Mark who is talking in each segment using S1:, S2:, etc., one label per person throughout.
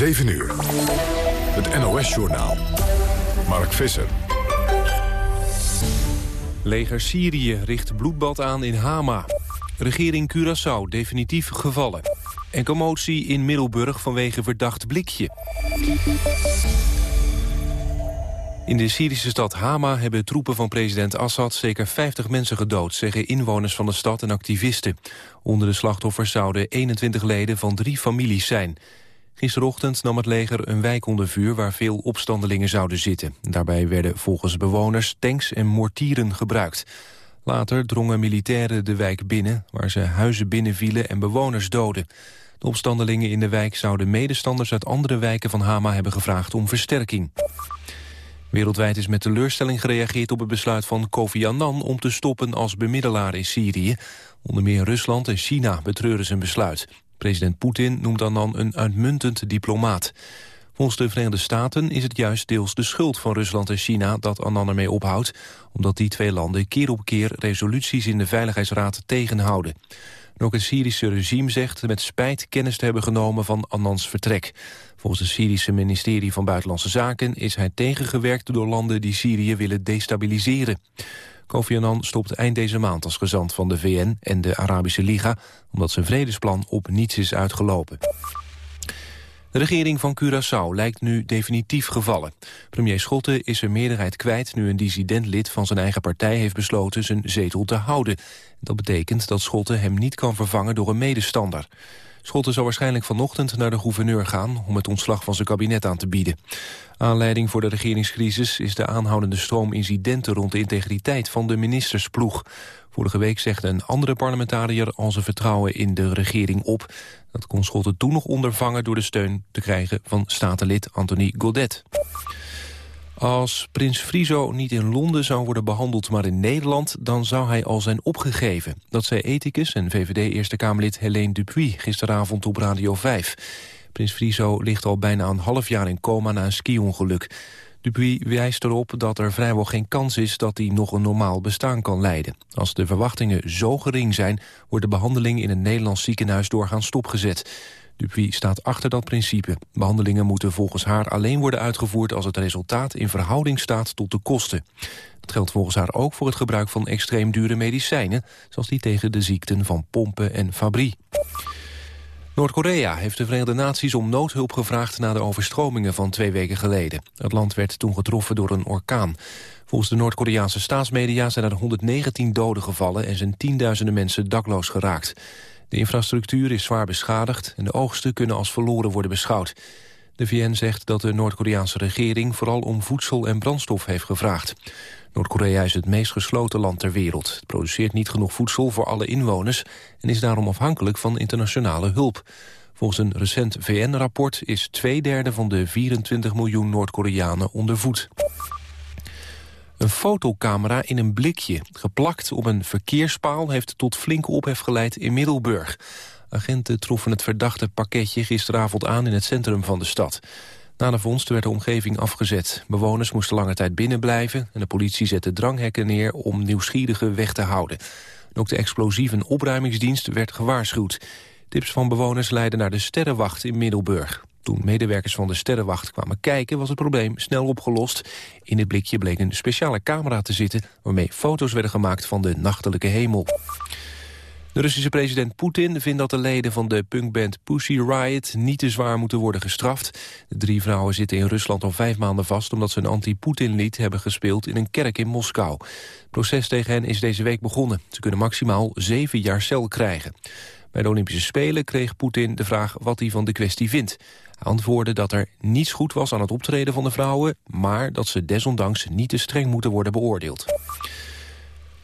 S1: 7 uur. Het NOS-journaal. Mark Visser.
S2: Leger Syrië richt bloedbad aan in Hama. Regering Curaçao definitief gevallen. En commotie in Middelburg vanwege verdacht blikje. In de Syrische stad Hama hebben troepen van president Assad zeker 50 mensen gedood, zeggen inwoners van de stad en activisten. Onder de slachtoffers zouden 21 leden van drie families zijn. Gisterochtend nam het leger een wijk onder vuur waar veel opstandelingen zouden zitten. Daarbij werden volgens bewoners tanks en mortieren gebruikt. Later drongen militairen de wijk binnen, waar ze huizen binnenvielen en bewoners doden. De opstandelingen in de wijk zouden medestanders uit andere wijken van Hama hebben gevraagd om versterking. Wereldwijd is met teleurstelling gereageerd op het besluit van Kofi Annan om te stoppen als bemiddelaar in Syrië. Onder meer Rusland en China betreuren zijn besluit. President Poetin noemt Annan een uitmuntend diplomaat. Volgens de Verenigde Staten is het juist deels de schuld van Rusland en China dat Annan ermee ophoudt, omdat die twee landen keer op keer resoluties in de Veiligheidsraad tegenhouden. ook het Syrische regime zegt met spijt kennis te hebben genomen van Annans vertrek. Volgens het Syrische ministerie van Buitenlandse Zaken is hij tegengewerkt door landen die Syrië willen destabiliseren. Kofi Annan stopt eind deze maand als gezant van de VN en de Arabische Liga... omdat zijn vredesplan op niets is uitgelopen. De regering van Curaçao lijkt nu definitief gevallen. Premier Schotten is zijn meerderheid kwijt... nu een dissident-lid van zijn eigen partij heeft besloten zijn zetel te houden. Dat betekent dat Schotten hem niet kan vervangen door een medestander. Schotten zal waarschijnlijk vanochtend naar de gouverneur gaan... om het ontslag van zijn kabinet aan te bieden. Aanleiding voor de regeringscrisis is de aanhoudende stroom incidenten... rond de integriteit van de ministersploeg. Vorige week zegde een andere parlementariër al zijn vertrouwen in de regering op. Dat kon Schotten toen nog ondervangen door de steun te krijgen van statenlid Anthony Godet. Als prins Friso niet in Londen zou worden behandeld, maar in Nederland... dan zou hij al zijn opgegeven. Dat zei ethicus en VVD-Eerste Kamerlid Helene Dupuy gisteravond op Radio 5. Prins Friso ligt al bijna een half jaar in coma na een ski-ongeluk. Dupuy wijst erop dat er vrijwel geen kans is dat hij nog een normaal bestaan kan leiden. Als de verwachtingen zo gering zijn, wordt de behandeling in een Nederlands ziekenhuis doorgaan stopgezet. Dupuy staat achter dat principe. Behandelingen moeten volgens haar alleen worden uitgevoerd... als het resultaat in verhouding staat tot de kosten. Dat geldt volgens haar ook voor het gebruik van extreem dure medicijnen... zoals die tegen de ziekten van pompen en fabrie. Noord-Korea heeft de Verenigde Naties om noodhulp gevraagd... na de overstromingen van twee weken geleden. Het land werd toen getroffen door een orkaan. Volgens de Noord-Koreaanse staatsmedia zijn er 119 doden gevallen... en zijn tienduizenden mensen dakloos geraakt. De infrastructuur is zwaar beschadigd en de oogsten kunnen als verloren worden beschouwd. De VN zegt dat de Noord-Koreaanse regering vooral om voedsel en brandstof heeft gevraagd. Noord-Korea is het meest gesloten land ter wereld. Het produceert niet genoeg voedsel voor alle inwoners en is daarom afhankelijk van internationale hulp. Volgens een recent VN-rapport is twee derde van de 24 miljoen Noord-Koreanen onder voet. Een fotocamera in een blikje, geplakt op een verkeerspaal... heeft tot flinke ophef geleid in Middelburg. Agenten troffen het verdachte pakketje gisteravond aan in het centrum van de stad. Na de vondst werd de omgeving afgezet. Bewoners moesten lange tijd binnen blijven... en de politie zette dranghekken neer om nieuwsgierigen weg te houden. ook de explosieve opruimingsdienst werd gewaarschuwd. Tips van bewoners leidden naar de Sterrenwacht in Middelburg. Toen medewerkers van de Sterrenwacht kwamen kijken was het probleem snel opgelost. In het blikje bleek een speciale camera te zitten... waarmee foto's werden gemaakt van de nachtelijke hemel. De Russische president Poetin vindt dat de leden van de punkband Pussy Riot niet te zwaar moeten worden gestraft. De drie vrouwen zitten in Rusland al vijf maanden vast omdat ze een anti-Poetin-lied hebben gespeeld in een kerk in Moskou. Het proces tegen hen is deze week begonnen. Ze kunnen maximaal zeven jaar cel krijgen. Bij de Olympische Spelen kreeg Poetin de vraag wat hij van de kwestie vindt. Antwoordde dat er niets goed was aan het optreden van de vrouwen... maar dat ze desondanks niet te streng moeten worden beoordeeld.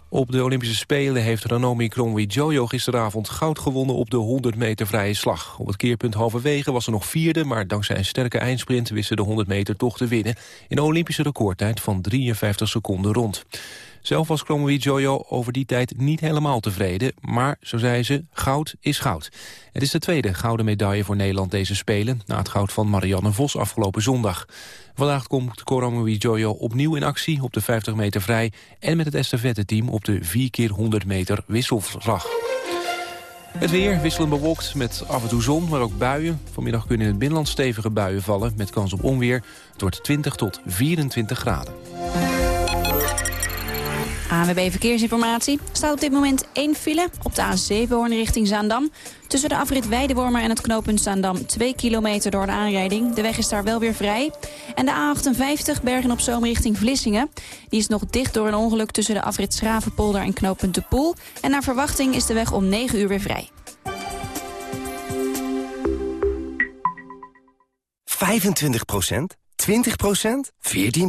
S2: Op de Olympische Spelen heeft Ranomi Kromwi-Jojo gisteravond goud gewonnen op de 100 meter vrije slag. Op het keerpunt halverwege was ze nog vierde, maar dankzij een sterke eindsprint wist ze de 100 meter toch te winnen in een Olympische recordtijd van 53 seconden rond. Zelf was Chloe Jojo over die tijd niet helemaal tevreden. Maar, zo zei ze, goud is goud. Het is de tweede gouden medaille voor Nederland deze Spelen... na het goud van Marianne Vos afgelopen zondag. Vandaag komt Chloe Jojo opnieuw in actie op de 50 meter vrij... en met het estafette-team op de 4 keer 100 meter wisselslag. Het weer wisselend bewolkt met af en toe zon, maar ook buien. Vanmiddag kunnen in het binnenland stevige buien vallen met kans op onweer. Het wordt 20 tot 24 graden.
S3: ANWB Verkeersinformatie. staat op dit moment één file op de A7 Hoorn richting Zaandam. Tussen de afrit Weidewormer en het knooppunt Zaandam 2 kilometer door de aanrijding. De weg is daar wel weer vrij. En de A58 Bergen op Zoom richting Vlissingen. Die is nog dicht door een ongeluk tussen de afrit Schravenpolder en knooppunt De Poel. En naar verwachting is de weg om 9 uur weer vrij.
S4: 25% 20% 14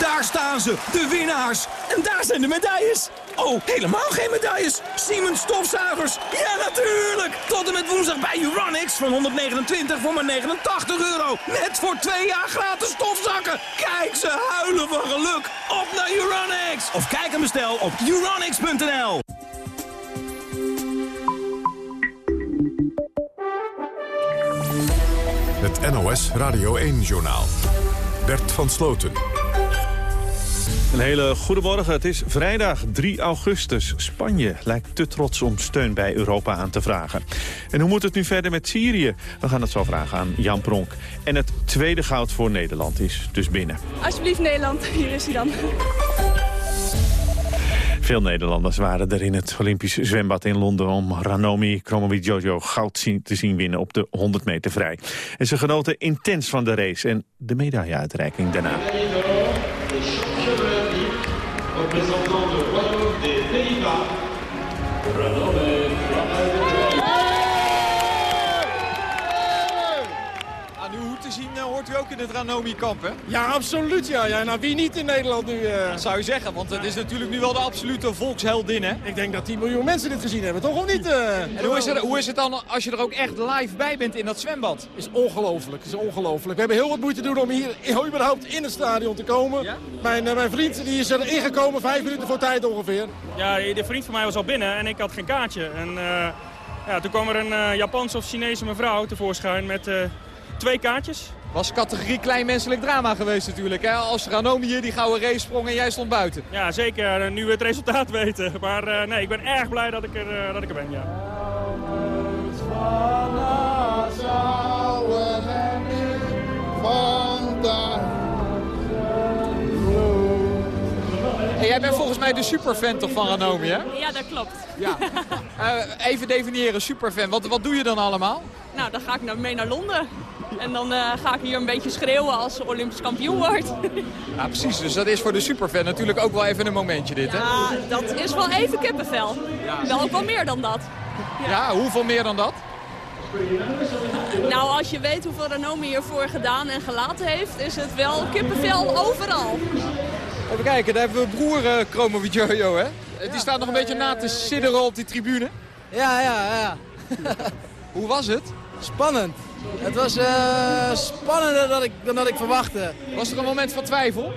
S5: Daar staan ze, de winnaars. En daar zijn de medailles. Oh, helemaal geen medailles. Siemens stofzuigers. Ja, natuurlijk. Tot en met woensdag bij Uranix van 129 voor maar 89 euro. Net voor twee jaar gratis stofzakken. Kijk, ze huilen van geluk. Op naar Uranix. Of kijk en bestel op uranix.nl.
S1: Het NOS Radio 1-journaal. Bert van Sloten.
S6: Een hele goede morgen. Het is vrijdag 3 augustus. Spanje lijkt te trots om steun bij Europa aan te vragen. En hoe moet het nu verder met Syrië? We gaan het zo vragen aan Jan Pronk. En het tweede goud voor Nederland is dus binnen.
S7: Alsjeblieft Nederland, hier is hij dan.
S6: Veel Nederlanders waren er in het Olympisch zwembad in Londen... om Ranomi Kromowidjojo goud te zien winnen op de 100 meter vrij. En ze genoten intens van de race en de medailleuitreiking daarna.
S8: Ook in het Ranomi-kamp, hè?
S9: Ja, absoluut. Ja. Ja, nou, wie niet in Nederland nu? Uh...
S8: Dat zou je zeggen, want het is natuurlijk nu wel de absolute volksheldin, hè?
S9: Ik denk dat 10 miljoen mensen dit gezien hebben, toch of niet? Uh...
S8: En hoe is, het, hoe is het dan als je er ook echt live bij bent in dat zwembad?
S9: is ongelooflijk, is ongelooflijk. We hebben heel wat moeite doen om hier überhaupt in het stadion te komen. Ja? Mijn, uh, mijn vriend die is er ingekomen, vijf minuten voor tijd ongeveer.
S10: Ja, de vriend van mij was al binnen en ik had geen kaartje. En ja, toen kwam er een Japanse of Chinese mevrouw tevoorschijn met twee kaartjes
S8: was categorie klein menselijk drama geweest natuurlijk. Hè? Als Ranomi hier die gouden race sprong en jij stond buiten.
S10: Ja, zeker. Nu we het resultaat weten. Maar uh, nee, ik ben erg blij dat ik er, uh, dat ik er ben, ja.
S8: Hey, jij bent volgens mij de superfan toch van Ranomi, hè?
S7: Ja, dat klopt.
S8: Ja. Uh, even definiëren, superfan. Wat, wat doe je dan allemaal?
S7: Nou, dan ga ik naar, mee naar Londen. En dan uh, ga ik hier een beetje schreeuwen als Olympisch kampioen wordt.
S8: Ja, precies. Dus dat is voor de superfan natuurlijk ook wel even een momentje dit, hè?
S7: Ja, dat is wel even kippenvel. Ja. Wel ook wel meer dan dat.
S8: Ja. ja, hoeveel meer dan dat?
S7: Nou, als je weet hoeveel Ranomi hiervoor gedaan en gelaten heeft, is het wel kippenvel overal.
S8: Even kijken, daar hebben we broer uh, Chromo Jojo, hè? Die staat nog een beetje na te sidderen op die tribune.
S11: Ja, ja, ja.
S8: Hoe was het?
S11: Spannend. Het was uh, spannender dan ik, dan dat ik verwachtte.
S8: Was er een moment van twijfel?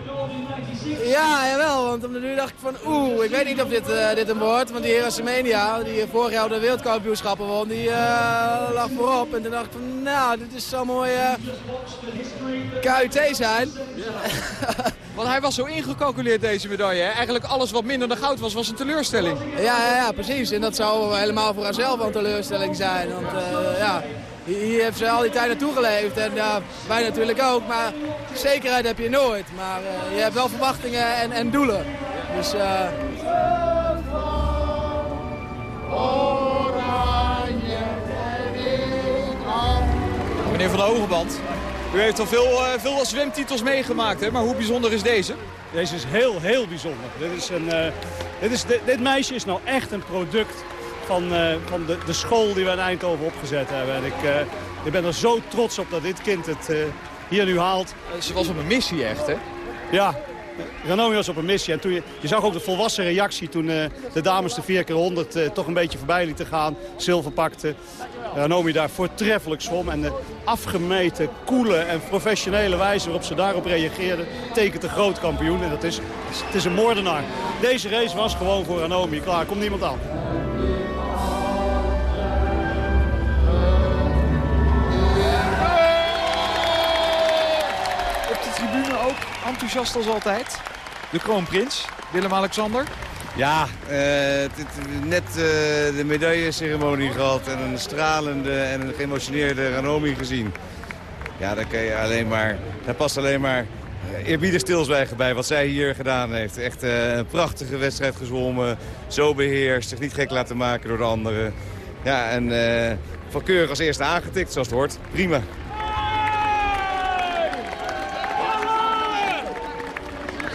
S11: Ja, jawel. Want nu dacht ik van oeh, ik weet niet of dit, uh, dit hem wordt. Want die Herasemenia, die vorig jaar de wereldkampioenschappen won, die uh, lag voorop. En toen dacht ik van nou, dit is zo mooi KUT zijn.
S8: Want hij was zo ingecalculeerd deze medaille. Hè? Eigenlijk alles wat minder dan goud was, was een teleurstelling.
S11: Ja, ja, ja, precies. En dat zou helemaal voor haarzelf een teleurstelling zijn. Want ja, hier heeft ze al die tijd naartoe geleefd en uh, wij natuurlijk ook. Maar zekerheid heb je nooit. Maar uh, je hebt wel verwachtingen en, en doelen. Dus... Uh...
S8: Meneer Van der Hogeband, u heeft al veel, veel zwemtitels meegemaakt, hè? maar hoe bijzonder is deze?
S12: Deze is heel, heel bijzonder. Dit, is een, dit, is, dit, dit meisje is nou echt een product van, uh, van de, de school die we in Eindhoven opgezet hebben. En ik, ik ben er zo trots op dat dit kind het uh, hier nu haalt.
S8: Ze was op een missie echt, hè?
S12: Ja, Ranomi was op een missie. En toen je, je zag ook de volwassen reactie toen de dames de 4 keer 100 toch een beetje voorbij lieten gaan. Zilver pakte. Ranomi daar voortreffelijk zwom. En de afgemeten, koele en professionele wijze waarop ze daarop reageerde... tekent een groot kampioen. En dat is, het is een moordenaar. Deze race was gewoon voor Ranomi. Klaar, komt niemand aan.
S8: Enthousiast als altijd. De kroonprins, Willem-Alexander.
S13: Ja, uh, net uh, de medailleceremonie gehad en een stralende en een geëmotioneerde Ranomi gezien. Ja, daar, kan je alleen maar, daar past alleen maar eerbiedig stilzwijgen bij wat zij hier gedaan heeft. Echt een prachtige wedstrijd gezwommen, zo beheerst, zich niet gek laten maken door de anderen. Ja, en van keurig als eerste aangetikt, zoals het hoort. Prima.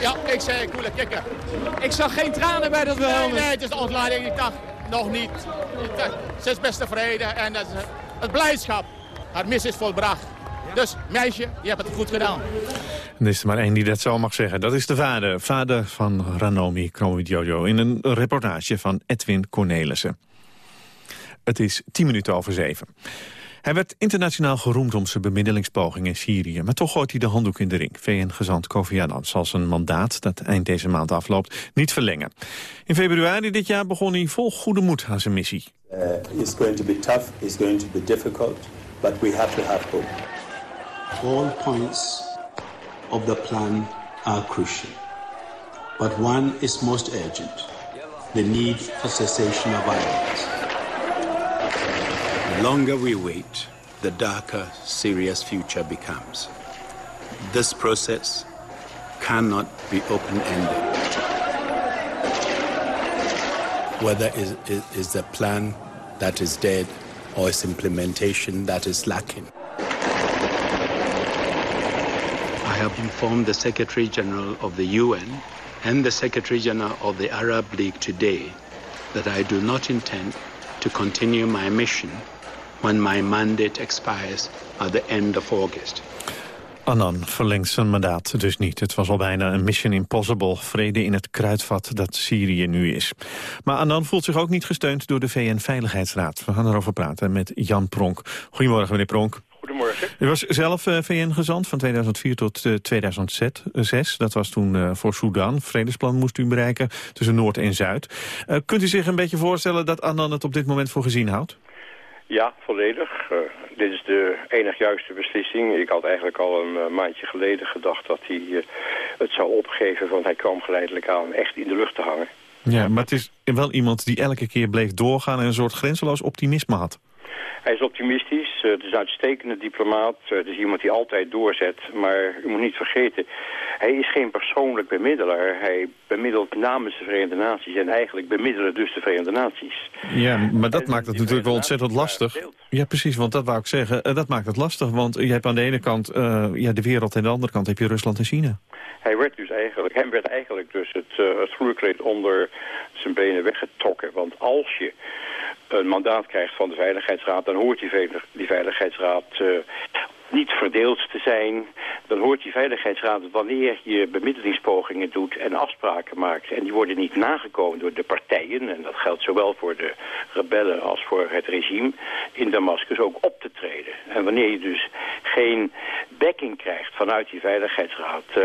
S14: Ja, ik zei koele kikker.
S8: Ik zag geen tranen bij dat wel.
S14: Nee, nee, het is de ontlading. Ik dacht, nog niet. Ze is best tevreden en het, het blijdschap. Haar mis is volbracht. Dus meisje, je hebt het goed gedaan.
S6: Er is er maar één die dat zo mag zeggen. Dat is de vader, vader van Ranomi Kromowidjojo... in een reportage van Edwin Cornelissen. Het is tien minuten over zeven. Hij werd internationaal geroemd om zijn bemiddelingspoging in Syrië. Maar toch gooit hij de handdoek in de ring. VN-gezant Kofi Annan zal zijn mandaat, dat eind deze maand afloopt, niet verlengen. In februari dit jaar begon hij vol goede moed aan zijn missie.
S15: Uh, it's going to be tough, it's going to be difficult, but we have to have hope. All points of the plan are crucial. But one is most urgent. The need for cessation of violence. The longer we wait, the darker Syria's future becomes. This process cannot be open-ended. Whether it is the plan that is dead or its implementation that is lacking. I have informed the Secretary General of the UN and the Secretary General of the Arab League today that I do not intend to continue my mission when my mandate expires at the end of August.
S6: Annan verlengt zijn mandaat dus niet. Het was al bijna een mission impossible, vrede in het kruidvat dat Syrië nu is. Maar Annan voelt zich ook niet gesteund door de VN-veiligheidsraad. We gaan erover praten met Jan Pronk. Goedemorgen, meneer Pronk.
S16: Goedemorgen.
S6: U was zelf uh, VN-gezant van 2004 tot uh, eh, 2006. Dat was toen uh, voor Sudan. Vredesplan moest u bereiken tussen Noord en Zuid. kunt u zich een beetje voorstellen dat Annan het op dit moment voor gezien houdt?
S16: Ja, volledig. Uh, dit is de enig juiste beslissing. Ik had eigenlijk al een uh, maandje geleden gedacht dat hij uh, het zou opgeven... want hij kwam geleidelijk aan echt in de lucht te hangen.
S6: Ja, maar het is wel iemand die elke keer bleef doorgaan... en een soort grenzeloos optimisme had.
S16: Hij is optimistisch, het is een uitstekende diplomaat. Het is iemand die altijd doorzet. Maar u moet niet vergeten, hij is geen persoonlijk bemiddelaar. Hij bemiddelt namens de Verenigde Naties. En eigenlijk bemiddelen dus de Verenigde Naties.
S6: Ja, maar dat maakt het natuurlijk wel ontzettend lastig. Ja, precies, want dat wou ik zeggen. Uh, dat maakt het lastig, want je hebt aan de ene kant uh, ja, de wereld... en aan de andere kant heb je Rusland en China.
S16: Hij werd dus eigenlijk, hem werd eigenlijk dus het, uh, het vloerkleed onder zijn benen weggetrokken. Want als je een mandaat krijgt van de Veiligheidsraad... dan hoort die, Veiligheidsraad uh, niet verdeeld te zijn. Dan hoort die Veiligheidsraad wanneer je bemiddelingspogingen doet en afspraken maakt... en die worden niet nagekomen door de partijen... en dat geldt zowel voor de rebellen als voor het regime in Damascus ook op te treden. En wanneer je dus geen backing krijgt vanuit die Veiligheidsraad... Uh,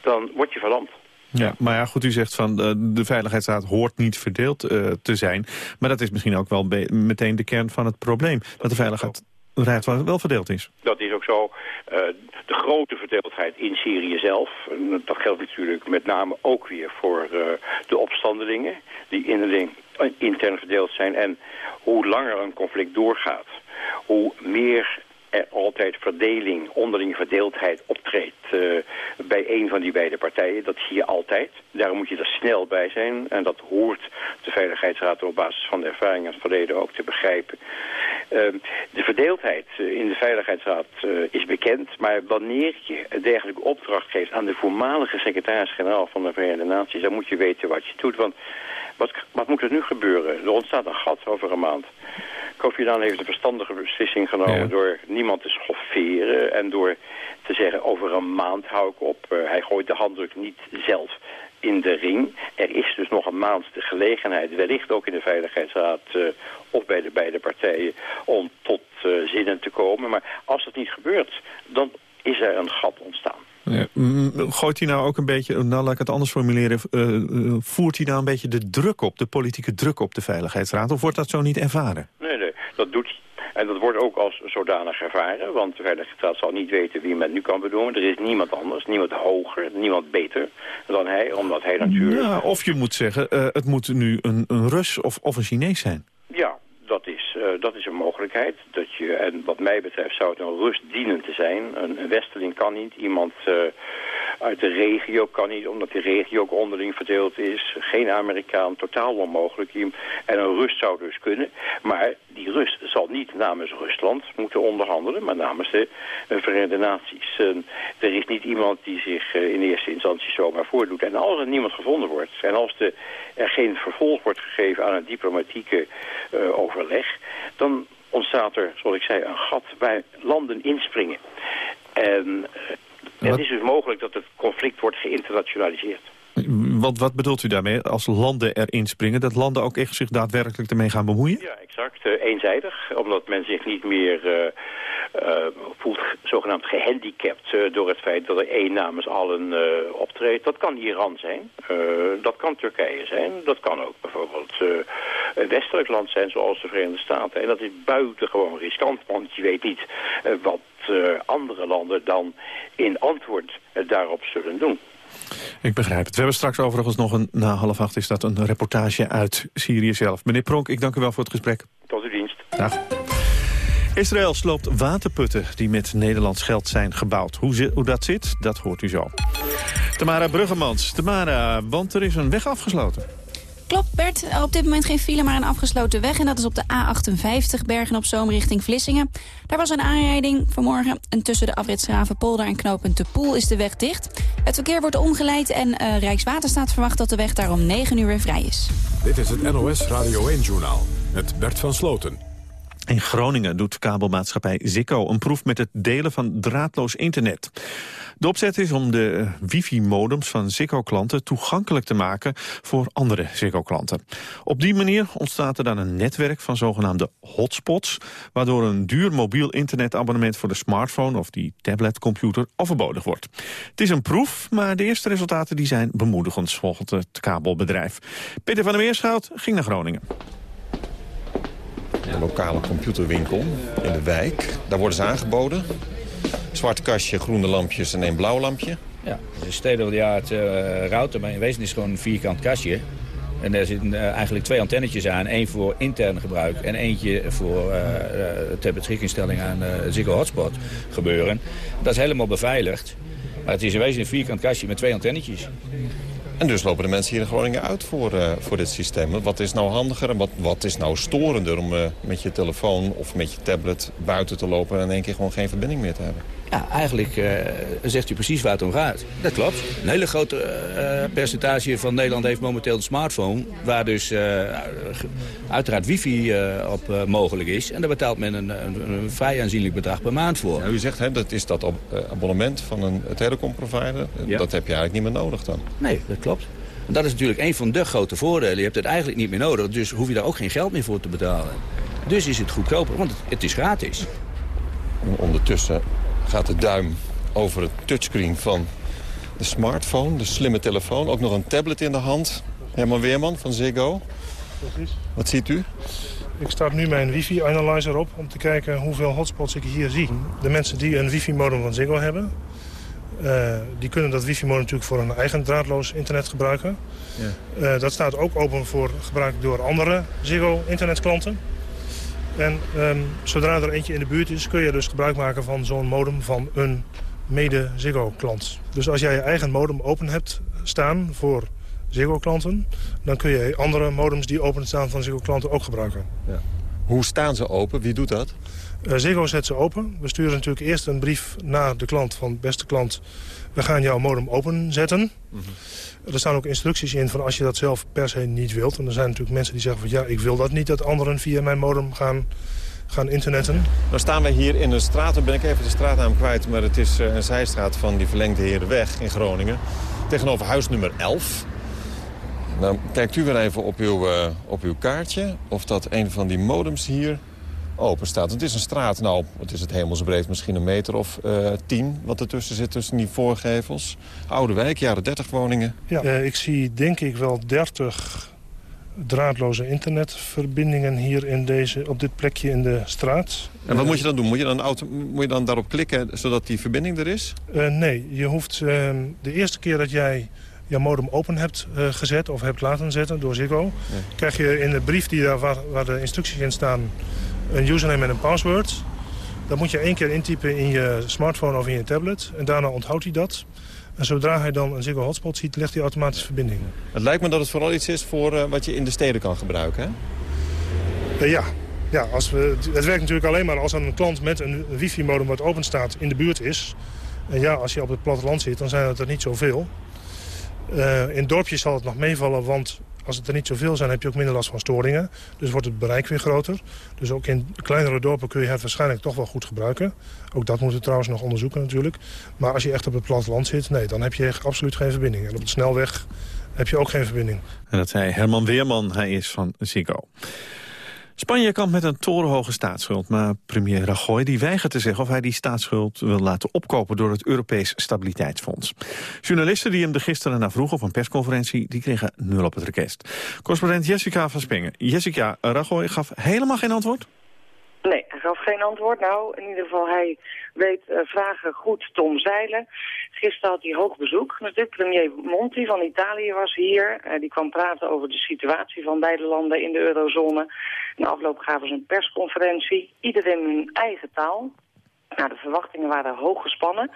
S16: dan word je verlamd.
S6: Ja, maar ja, goed, u zegt van uh, de Veiligheidsraad hoort niet verdeeld uh, te zijn. Maar dat is misschien ook wel meteen de kern van het probleem. Dat, dat de Veiligheidsraad wel verdeeld is.
S16: Dat is ook zo. Uh, de grote verdeeldheid in Syrië zelf. dat geldt natuurlijk met name ook weer voor de opstandelingen. Die inderdaad intern verdeeld zijn. En hoe langer een conflict doorgaat, hoe meer er altijd verdeling, onderling verdeeldheid optreedt uh, bij een van die beide partijen. Dat zie je altijd. Daarom moet je er snel bij zijn. En dat hoort de Veiligheidsraad op basis van de ervaring in het verleden ook te begrijpen. Uh, de verdeeldheid eh, in de Veiligheidsraad uh, is bekend. Maar wanneer je een dergelijke opdracht geeft aan de voormalige secretaris-generaal van de Verenigde Naties... dan moet je weten wat je doet. Want wat, wat moet er nu gebeuren? Er ontstaat een gat over een maand. Kofi heeft een verstandige beslissing genomen ja. door niemand te schofferen en door te zeggen over een maand hou ik op. Uh, hij gooit de handdruk niet zelf in de ring. Er is dus nog een maand de gelegenheid, wellicht ook in de Veiligheidsraad uh, of bij de beide partijen, om tot uh, zinnen te komen. Maar als dat niet gebeurt, dan is er een gat ontstaan.
S6: Ja, gooit hij nou ook een beetje, nou laat ik het anders formuleren... Uh, voert hij nou een beetje de druk op, de politieke druk op de Veiligheidsraad... of wordt dat zo niet ervaren?
S16: Nee, nee, dat doet hij. En dat wordt ook als zodanig ervaren, want de Veiligheidsraad zal niet weten wie men nu kan benoemen. Er is niemand anders, niemand hoger, niemand beter dan hij, omdat hij natuurlijk...
S6: Ja, of je moet zeggen, uh, het moet nu een, een Rus of, of een Chinees zijn.
S16: Ja, dat is, uh, dat is een mogelijkheid. Dat je, en wat mij betreft zou het een rustdienend te zijn. Een, een westeling kan niet. Iemand uh, uit de regio kan niet, omdat die regio ook onderling verdeeld is. Geen Amerikaan, totaal onmogelijk. En een Rust zou dus kunnen. Maar die Rust zal niet namens Rusland moeten onderhandelen, maar namens de uh, Verenigde Naties. er is niet iemand die zich in eerste instantie zomaar voordoet. En als er niemand gevonden wordt, en als er geen vervolg wordt gegeven aan een diplomatieke overleg, dan ontstaat er, zoals ik zei, een gat waar landen inspringen. En het is dus mogelijk dat het conflict wordt geïnternationaliseerd.
S6: Wat, wat bedoelt u daarmee? Als landen erin springen, dat landen ook echt zich daadwerkelijk ermee gaan bemoeien?
S16: Ja, exact. Uh, eenzijdig. Omdat men zich niet meer uh, voelt zogenaamd gehandicapt door het feit dat er één namens allen optreedt. Dat kan Iran zijn. dat kan Turkije zijn. Dat kan ook bijvoorbeeld een westelijk land zijn zoals de Verenigde Staten. En dat is buitengewoon riskant, want je weet niet wat andere landen dan in antwoord daarop zullen doen.
S6: Ik begrijp het. We hebben straks overigens nog een, na half acht is dat een reportage uit Syrië zelf. Meneer Pronk, ik dank u wel voor het gesprek.
S16: Tot uw dienst.
S6: Dag. Israël sloopt waterputten die met Nederlands geld zijn gebouwd. Hoe, hoe dat zit, dat hoort u zo. Tamara Bruggemans. Tamara, want er is een weg afgesloten.
S3: Klopt, Bert. Op dit moment geen file, maar een afgesloten weg. En dat is op de A58, Bergen op Zoom richting Vlissingen. Daar was een aanrijding vanmorgen. En tussen de afrit Polder en knooppunt De Poel is de weg dicht. Het verkeer wordt omgeleid en uh, Rijkswaterstaat verwacht dat de weg daar om 9 uur weer vrij is.
S1: Dit is het NOS Radio 1-journaal met Bert van Sloten.
S6: In Groningen doet kabelmaatschappij Zikko een proef met het delen van draadloos internet. De opzet is om de wifi-modems van Ziggo-klanten toegankelijk te maken voor andere Ziggo-klanten. Op die manier ontstaat er dan een netwerk van zogenaamde hotspots, waardoor een duur mobiel internetabonnement voor de smartphone of die tabletcomputer overbodig wordt. Het is een proef, maar de eerste resultaten die zijn bemoedigend volgens het kabelbedrijf. Peter van der Meerschout ging naar Groningen.
S17: Een lokale computerwinkel in de wijk. Daar worden ze aangeboden. Zwart kastje, groene lampjes en één blauw lampje.
S18: Ja, het is een state-of-the-art uh, router, maar in wezen is het gewoon een vierkant kastje. En daar zitten uh, eigenlijk twee antennetjes aan. één voor intern gebruik en eentje voor uh, ter beschikking aan uh, Ziggo Hotspot gebeuren. Dat is helemaal beveiligd. Maar het is in wezen een vierkant kastje met twee antennetjes.
S17: En dus lopen de mensen hier in Groningen uit voor, uh, voor dit systeem. Wat is nou handiger en wat, wat is nou storender om uh, met je telefoon of met je tablet buiten te lopen... en in één keer gewoon geen verbinding meer te hebben?
S18: Ja, eigenlijk uh, zegt u precies waar het om gaat. Dat klopt. Een hele grote percentage van Nederland heeft momenteel een smartphone... waar dus uiteraard wifi op mogelijk is. En daar betaalt men een, een, een, vrij aanzienlijk bedrag per maand voor.
S17: u zegt hè, dat is dat abonnement van een telecomprovider. Ja. Dat heb je eigenlijk niet meer nodig dan?
S18: Nee, dat klopt. En dat is natuurlijk een van de grote voordelen. Je hebt het eigenlijk niet meer nodig, dus hoef je daar ook geen geld meer voor te betalen. Dus is het goedkoper, want het is gratis.
S17: ondertussen gaat de duim over het touchscreen van de smartphone, de slimme telefoon. Ook nog een tablet in de hand. Herman Weerman van Ziggo.
S19: Precies.
S17: Wat ziet u?
S19: Ik start nu mijn wifi-analyzer op om te kijken hoeveel hotspots ik hier zie. De mensen die een wifi-modem van Ziggo hebben... Uh, die kunnen dat wifi-modem natuurlijk voor hun eigen draadloos internet gebruiken. Ja. Uh, dat staat ook open voor gebruik door andere Ziggo-internetklanten. En um, zodra er eentje in de buurt is, kun je dus gebruik maken van zo'n modem van een mede-Ziggo-klant. Dus als jij je eigen modem open hebt staan voor Ziggo-klanten... dan kun je andere modems die open staan van Ziggo-klanten ook gebruiken. Ja.
S17: Hoe staan ze open? Wie doet dat?
S19: Uh, Ziggo zet ze open. We sturen natuurlijk eerst een brief naar de klant van beste klant. We gaan jouw modem openzetten. Mm -hmm. Er staan ook instructies in van als je dat zelf per se niet wilt. En er zijn natuurlijk mensen die zeggen van ja, ik wil dat niet dat anderen via mijn modem gaan, gaan internetten.
S17: Dan staan we hier in een straat, dan ben ik even de straatnaam kwijt... maar het is een zijstraat van die verlengde Herenweg in Groningen. Tegenover huis nummer 11. Dan kijkt u weer even op uw, uh, op uw kaartje of dat een van die modems hier open staat. Het is een straat, nou, het is het hemelsbreed, misschien een meter of uh, tien... wat ertussen zit tussen die voorgevels. Oude wijk, jaren 30 woningen.
S19: Ja, uh, ik zie denk ik wel 30 draadloze internetverbindingen hier in deze, op dit plekje in de straat.
S17: En wat moet je dan doen? Moet je dan, auto, moet je dan daarop klikken zodat die verbinding er is?
S19: Uh, nee, je hoeft uh, de eerste keer dat jij je modem open hebt uh, gezet of hebt laten zetten door Ziggo... Nee. krijg je in de brief die daar, waar, waar, de instructies in staan een username en een password. Dat moet je één keer intypen in je smartphone of in je tablet. En daarna onthoudt hij dat. En zodra hij dan een Ziggo hotspot ziet, legt hij automatisch verbinding.
S17: Het lijkt me dat het vooral iets is voor uh, wat je in de steden kan gebruiken, hè?
S19: Uh, ja. ja als we, het werkt natuurlijk alleen maar als een klant met een wifi-modem wat open staat in de buurt is. En ja, als je op het platteland zit, dan zijn het er niet zoveel. Uh, in dorpjes zal het nog meevallen, want als het er niet zoveel zijn, heb je ook minder last van storingen. Dus wordt het bereik weer groter. Dus ook in kleinere dorpen kun je het waarschijnlijk toch wel goed gebruiken. Ook dat moeten we trouwens nog onderzoeken natuurlijk. Maar als je echt op het platteland zit, nee, dan heb je absoluut geen verbinding. En op de snelweg heb je ook geen verbinding.
S6: En dat zei Herman Weerman, hij is van Ziggo. Spanje kampt met een torenhoge staatsschuld, maar premier Rajoy die weigert te zeggen of hij die staatsschuld wil laten opkopen door het Europees Stabiliteitsfonds. Journalisten die hem er gisteren naar vroegen op een persconferentie, die kregen nul op het request. Correspondent Jessica van Spengen. Jessica, Rajoy gaf helemaal geen antwoord?
S20: Nee, hij gaf geen antwoord. Nou, in ieder geval, hij weet uh, vragen goed te omzeilen. Gisteren had hij hoog bezoek. Natuurlijk, premier Monti van Italië was hier. Uh, die kwam praten over de situatie van beide landen in de eurozone. Na afloop gaven ze een persconferentie. Iedereen in hun eigen taal. Nou, de verwachtingen waren hoog gespannen.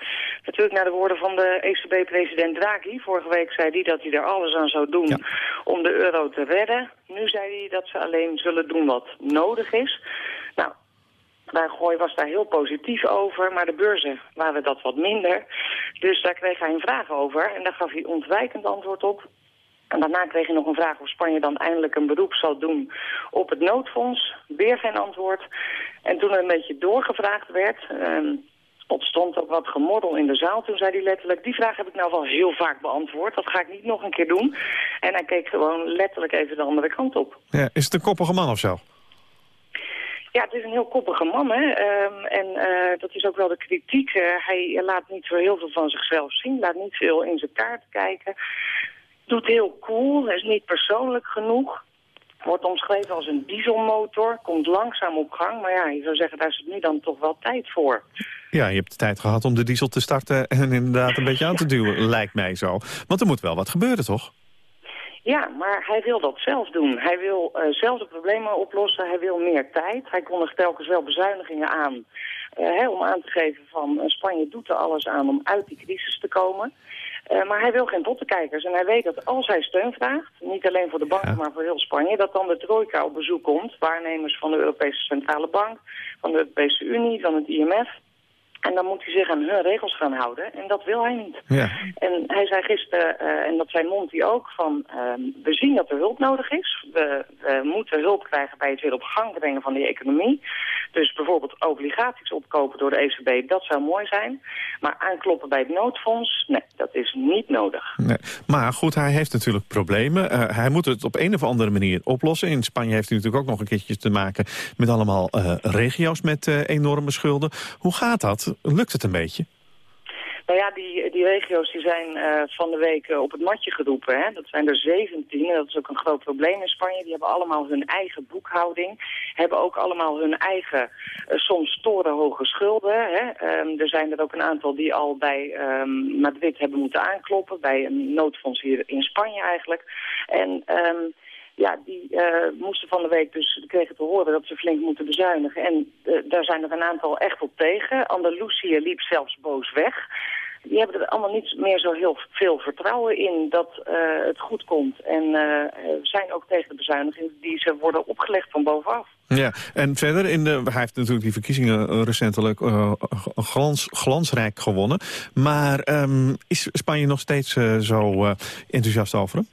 S20: Natuurlijk naar de woorden van de ECB-president Draghi. Vorige week zei hij dat hij er alles aan zou doen ja. om de euro te redden. Nu zei hij dat ze alleen zullen doen wat nodig is. Nou, Gooi was daar heel positief over, maar de beurzen waren dat wat minder. Dus daar kreeg hij een vraag over en daar gaf hij ontwijkend antwoord op. En daarna kreeg hij nog een vraag of Spanje dan eindelijk een beroep zal doen op het noodfonds. Weer geen antwoord. En toen er een beetje doorgevraagd werd, eh, ontstond ook wat gemorrel in de zaal. Toen zei hij letterlijk, die vraag heb ik nou wel heel vaak beantwoord. Dat ga ik niet nog een keer doen. En hij keek gewoon letterlijk even de andere kant op.
S6: Ja, is het een koppige man of zo?
S20: Ja, het is een heel koppige man, hè. Um, en uh, dat is ook wel de kritiek. Uh, hij laat niet zo heel veel van zichzelf zien, laat niet veel in zijn kaart kijken. Doet heel cool, is niet persoonlijk genoeg. Wordt omschreven als een dieselmotor, komt langzaam op gang. Maar ja, je zou zeggen, daar is het nu dan toch wel tijd voor.
S6: Ja, je hebt de tijd gehad om de diesel te starten en inderdaad een beetje aan te duwen, lijkt mij zo. Want er moet wel wat gebeuren, toch?
S20: Ja, maar hij wil dat zelf doen. Hij wil uh, zelf de problemen oplossen. Hij wil meer tijd. Hij kondigt telkens wel bezuinigingen aan. Uh, hè, om aan te geven van uh, Spanje doet er alles aan om uit die crisis te komen. maar hij wil geen bottenkijkers. En hij weet dat als hij steun vraagt, niet alleen voor de banken, ja. maar voor heel Spanje, dat dan de trojka op bezoek komt. Waarnemers van de Europese Centrale Bank, van de Europese Unie, van het IMF. En dan moet hij zich aan hun regels gaan houden. En dat wil hij niet.
S6: Ja.
S20: En hij zei gisteren, uh, en dat zei Monti ook, van uh, we zien dat er hulp nodig is. We, we, moeten hulp krijgen bij het weer op gang brengen van die economie. Dus bijvoorbeeld obligaties opkopen door de ECB, dat zou mooi zijn. Maar aankloppen bij het noodfonds, nee, dat is niet nodig.
S6: Nee. Maar goed, hij heeft natuurlijk problemen. Uh, hij moet het op een of andere manier oplossen. In Spanje heeft hij natuurlijk ook nog een keertje te maken met allemaal regio's met enorme schulden. Hoe gaat dat? Lukt het een beetje?
S20: Nou ja, die, die regio's die zijn uh, van de week uh, op het matje geroepen. Hè? Dat zijn er 17 en dat is ook een groot probleem in Spanje. Die hebben allemaal hun eigen boekhouding. Hebben ook allemaal hun eigen, uh, soms torenhoge schulden. Hè? Um, er zijn er ook een aantal die al bij um, Madrid hebben moeten aankloppen. Bij een noodfonds hier in Spanje eigenlijk. En... Um, ja, die uh, moesten van de week dus kregen te horen dat ze flink moeten bezuinigen. En uh, daar zijn er een aantal echt op tegen. Andalusië liep zelfs boos weg. Die hebben er allemaal niet meer zo heel veel vertrouwen in dat uh, het goed komt. En zijn ook tegen de bezuinigingen die ze worden opgelegd van bovenaf.
S6: Ja, en verder, in de, hij heeft natuurlijk die verkiezingen recentelijk glans, glansrijk gewonnen. Maar um, is Spanje nog steeds zo enthousiast over hem?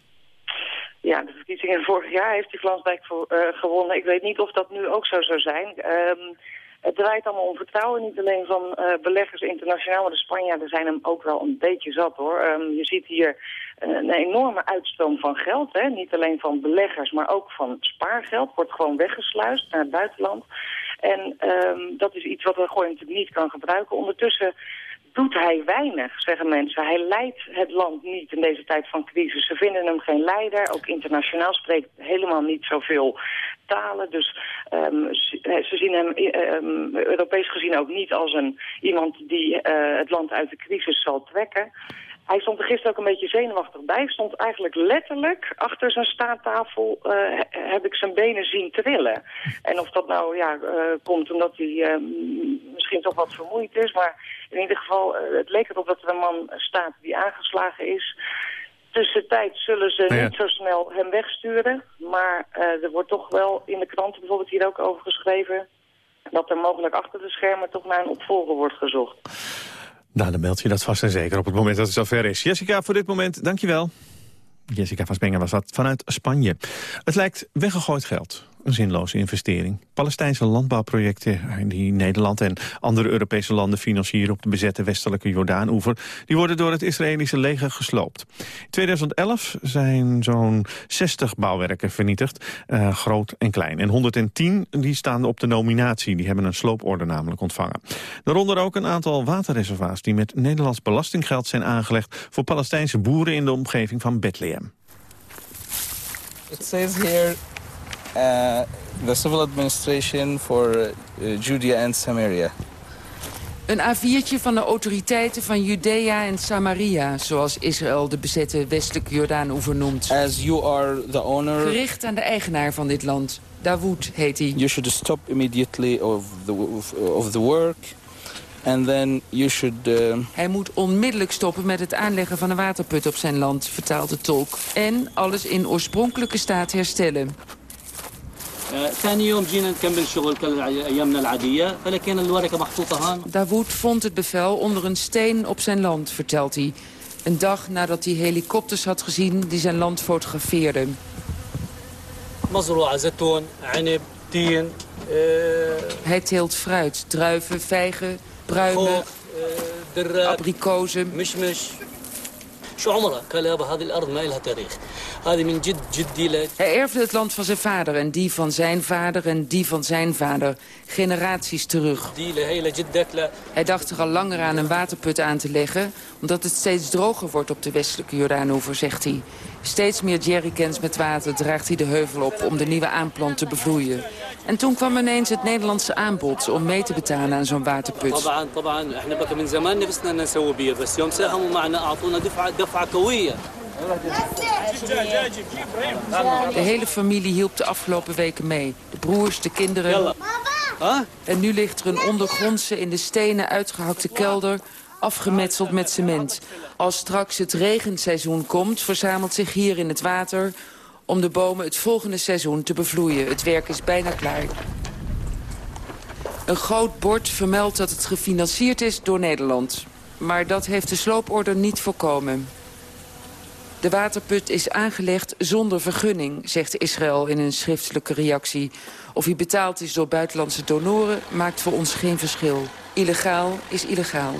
S20: Ja, de verkiezingen vorig jaar heeft hij glansrijk voor, uh, gewonnen. Ik weet niet of dat nu ook zo zou zijn. Um, het draait allemaal om vertrouwen, niet alleen van uh, beleggers internationaal, maar de Spanjaarden zijn hem ook wel een beetje zat hoor. Um, je ziet hier een enorme uitstroom van geld, hè? niet alleen van beleggers, maar ook van spaargeld. Wordt gewoon weggesluist naar het buitenland. En um, dat is iets wat Rajoy natuurlijk niet kan gebruiken. Ondertussen doet hij weinig, zeggen mensen. Hij leidt het land niet in deze tijd van crisis. Ze vinden hem geen leider. Ook internationaal spreekt helemaal niet zoveel talen. Dus um, ze zien hem um, Europees gezien ook niet als een, iemand die uh, het land uit de crisis zal trekken. Hij stond er gisteren ook een beetje zenuwachtig bij. Stond eigenlijk letterlijk achter zijn staattafel uh, heb ik zijn benen zien trillen. En of dat nou ja, uh, komt omdat hij uh, misschien toch wat vermoeid is. Maar in ieder geval, het leek erop dat er een man staat die aangeslagen is. Tussentijd zullen ze ja. niet zo snel hem wegsturen. Maar er wordt toch wel in de kranten bijvoorbeeld hier ook over geschreven... dat er mogelijk achter de schermen toch naar een opvolger wordt gezocht.
S6: Nou, dan meld je dat vast en zeker op het moment dat het zover is. Jessica, voor dit moment, dankjewel. Jessica van Spengen was dat vanuit Spanje. Het lijkt weggegooid geld. Een zinloze investering. Palestijnse landbouwprojecten die Nederland en andere Europese landen financieren op de bezette westelijke Jordaan-oever, die worden door het Israëlische leger gesloopt. In 2011 zijn zo'n 60 bouwwerken vernietigd, uh, groot en klein. En 110 die staan op de nominatie, die hebben een slooporde namelijk ontvangen. Daaronder ook een aantal waterreservaats die met Nederlands belastinggeld zijn aangelegd voor Palestijnse boeren in de omgeving van Bethlehem.
S21: It says here uh, the civil administration for uh, Judea and Samaria.
S22: Een A4'tje van de autoriteiten van Judea en Samaria... zoals Israël de bezette westelijke Jordaan-oever noemt.
S21: As you are the owner...
S22: Gericht aan de eigenaar van dit land. Dawood heet hij.
S21: You should stop immediately of the, of the work... And then you should, uh...
S22: Hij moet onmiddellijk stoppen met het aanleggen van een waterput op zijn land, vertaalt de tolk. En alles in oorspronkelijke staat herstellen.
S23: ثاني يوم جينا نكمل شغل كايامنا العاديه فلقينا الورقه محطوطه هون
S22: Dawood vond het bevel onder een steen op zijn land, vertelt hij. Een dag nadat hij helikopters had gezien die zijn land fotografeerden.
S23: مزروعه زيتون عنب تين
S22: Hij teelt fruit, druiven, vijgen, pruimen, abrikozen.
S23: مشمش شو عمرها؟ قال يابا هذه الارض ما لها تاريخ هذه من جد جدي لك
S22: Hij erfde het land van zijn vader en die van zijn vader en die van zijn vader. Generaties terug.
S23: دي لهي لجدك لا
S22: Hij dacht er al langer aan een waterput aan te leggen... omdat het steeds droger wordt op de westelijke Jordaanoever, zegt hij. Steeds meer jerrycans met water draagt hij de heuvel op om de nieuwe aanplant te bevloeien. En toen kwam ineens het Nederlandse aanbod om mee te betalen aan zo'n waterput. De hele familie hielp de afgelopen weken mee. De broers, de kinderen. En nu ligt er een ondergrondse in de stenen uitgehakte kelder afgemetseld met cement. Als straks het regenseizoen komt, verzamelt zich hier in het water... om de bomen het volgende seizoen te bevloeien. Het werk is bijna klaar. Een groot bord vermeldt dat het gefinancierd is door Nederland. Maar dat heeft de slooporder niet voorkomen. De waterput is aangelegd zonder vergunning, zegt Israël in een schriftelijke reactie. Of hij betaald is door buitenlandse donoren maakt voor ons geen verschil. Illegaal is illegaal.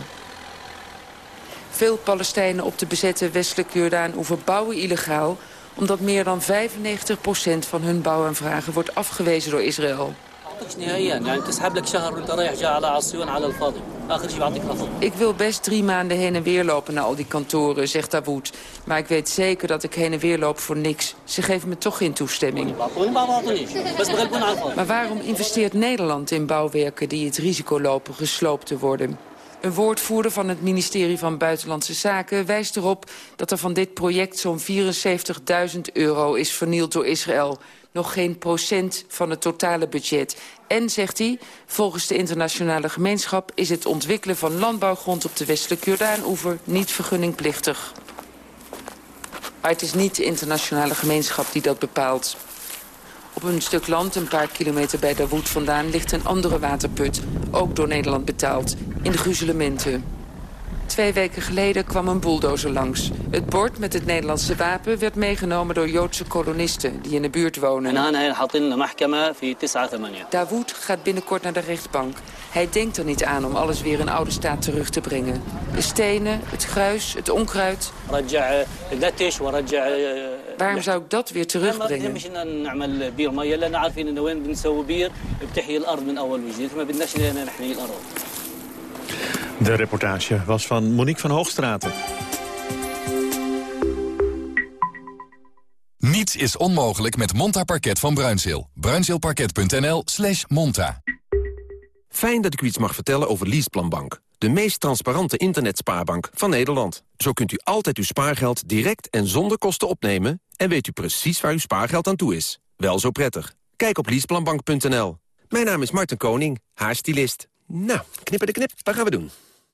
S22: Veel Palestijnen op de bezette westelijke Jordaan-oever bouwen illegaal... omdat meer dan 95% van hun bouwaanvragen wordt afgewezen door Israël. Ik wil best drie maanden heen en weer lopen naar al die kantoren, zegt Dawood. Maar ik weet zeker dat ik heen en weer loop voor niks. Ze geven me toch geen toestemming. Maar waarom investeert Nederland in bouwwerken die het risico lopen gesloopt te worden? Een woordvoerder van het ministerie van Buitenlandse Zaken wijst erop dat er van dit project zo'n 74.000 euro is vernield door Israël. Nog geen procent van het totale budget. En, zegt hij, volgens de internationale gemeenschap is het ontwikkelen van landbouwgrond op de westelijke Jordaan-oever niet vergunningplichtig. Maar het is niet de internationale gemeenschap die dat bepaalt. Op een stuk land, een paar kilometer bij Dawood vandaan... ligt een andere waterput, ook door Nederland betaald, in de Gruzelementen. Twee weken geleden kwam een bulldozer langs. Het bord met het Nederlandse wapen werd meegenomen door Joodse kolonisten... die in de buurt wonen. Dawood gaat binnenkort naar de rechtbank. Hij denkt er niet aan om alles weer in oude staat terug te brengen. De stenen, het gruis, het onkruid. Waarom zou ik dat weer terugbrengen?
S6: De reportage was van Monique van Hoogstraten.
S24: Niets is onmogelijk met Monta Parket van Bruinzeel. Bruinzeelparket.nl slash monta.
S25: Fijn dat ik u iets mag vertellen over Leaseplanbank. De meest transparante internetspaarbank van Nederland. Zo kunt u altijd uw spaargeld direct en zonder kosten opnemen... en weet u precies waar uw spaargeld aan toe is. Wel zo prettig. Kijk op leaseplanbank.nl. Mijn naam is Martin Koning, haarstylist. Nou, knippen de knip, wat gaan we doen?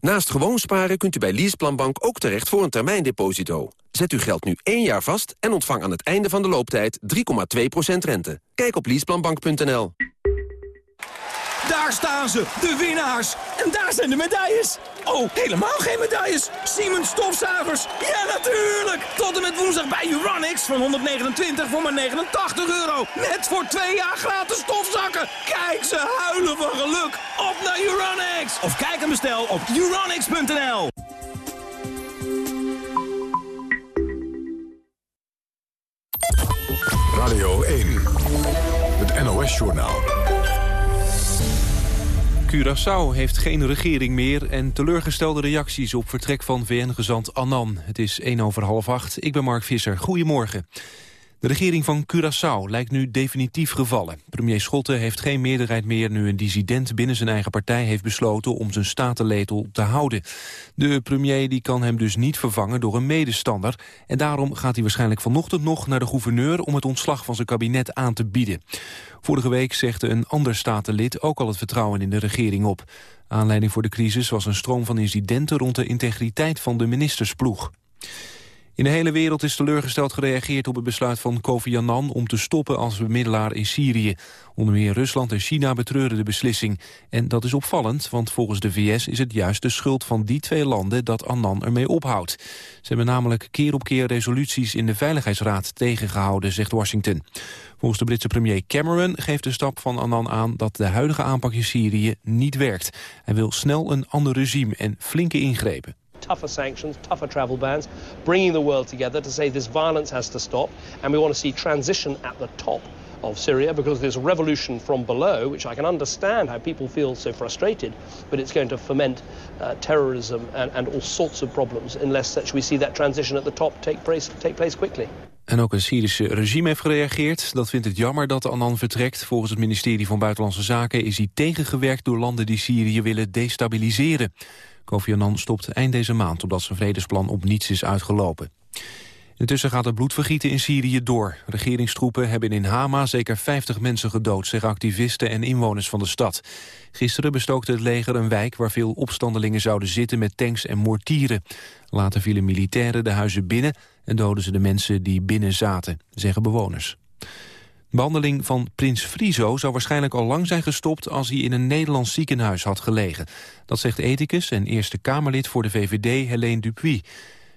S25: Naast gewoon sparen kunt u bij Leaseplanbank ook terecht voor een termijndeposito. Zet uw geld nu één jaar vast en ontvang aan het einde van de looptijd 3,2% rente. Kijk op leaseplanbank.nl.
S18: Daar staan ze, de winnaars. En daar zijn de medailles. Oh, helemaal geen medailles. Siemens stofzuigers. Ja, natuurlijk. Tot en met woensdag bij Uranix van 129 voor maar 89 euro. Net voor twee jaar gratis stofzakken. Kijk, ze huilen van geluk. Op naar Uranix. Of kijk en bestel op uranix.nl.
S1: Radio 1, het NOS-journaal.
S2: Curaçao heeft geen regering meer en teleurgestelde reacties op vertrek van VN-gezant Annan. Het is 1 over half acht. Ik ben Mark Visser. Goedemorgen. De regering van Curaçao lijkt nu definitief gevallen. Premier Schotten heeft geen meerderheid meer nu een dissident binnen zijn eigen partij heeft besloten om zijn statenletel te houden. De premier die kan hem dus niet vervangen door een medestander en daarom gaat hij waarschijnlijk vanochtend nog naar de gouverneur om het ontslag van zijn kabinet aan te bieden. Vorige week zegde een ander statenlid ook al het vertrouwen in de regering op. Aanleiding voor de crisis was een stroom van incidenten rond de integriteit van de ministersploeg. In de hele wereld is teleurgesteld gereageerd op het besluit van Kofi Annan om te stoppen als bemiddelaar in Syrië. Onder meer Rusland en China betreuren de beslissing. En dat is opvallend, want volgens de VS is het juist de schuld van die twee landen dat Annan ermee ophoudt. Ze hebben namelijk keer op keer resoluties in de Veiligheidsraad tegengehouden, zegt Washington. Volgens de Britse premier Cameron geeft de stap van Annan aan dat de huidige aanpak in Syrië niet werkt. Hij wil snel een ander regime en flinke ingrepen
S26: tougher sanctions, tougher travel bans, bringing the world together to say this violence has to stop. And we want to see transition at the top of Syria because a revolution from below, which I can understand how people feel so frustrated, but it's going to foment uh, terrorism and, and all sorts of problems unless such we see that transition at the top take place, take place quickly.
S2: En ook een Syrische regime heeft gereageerd. Dat vindt het jammer dat Annan vertrekt. Volgens het ministerie van Buitenlandse Zaken is hij tegengewerkt door landen die Syrië willen destabiliseren. Kofi Annan stopt eind deze maand omdat zijn vredesplan op niets is uitgelopen. Intussen gaat het bloedvergieten in Syrië door. Regeringstroepen hebben in Hama zeker 50 mensen gedood... zeggen activisten en inwoners van de stad. Gisteren bestookte het leger een wijk waar veel opstandelingen zouden zitten... met tanks en mortieren. Later vielen militairen de huizen binnen... en doden ze de mensen die binnen zaten, zeggen bewoners. Behandeling van prins Friso zou waarschijnlijk al lang zijn gestopt... als hij in een Nederlands ziekenhuis had gelegen. Dat zegt ethicus en Eerste Kamerlid voor de VVD Helene Dupuy.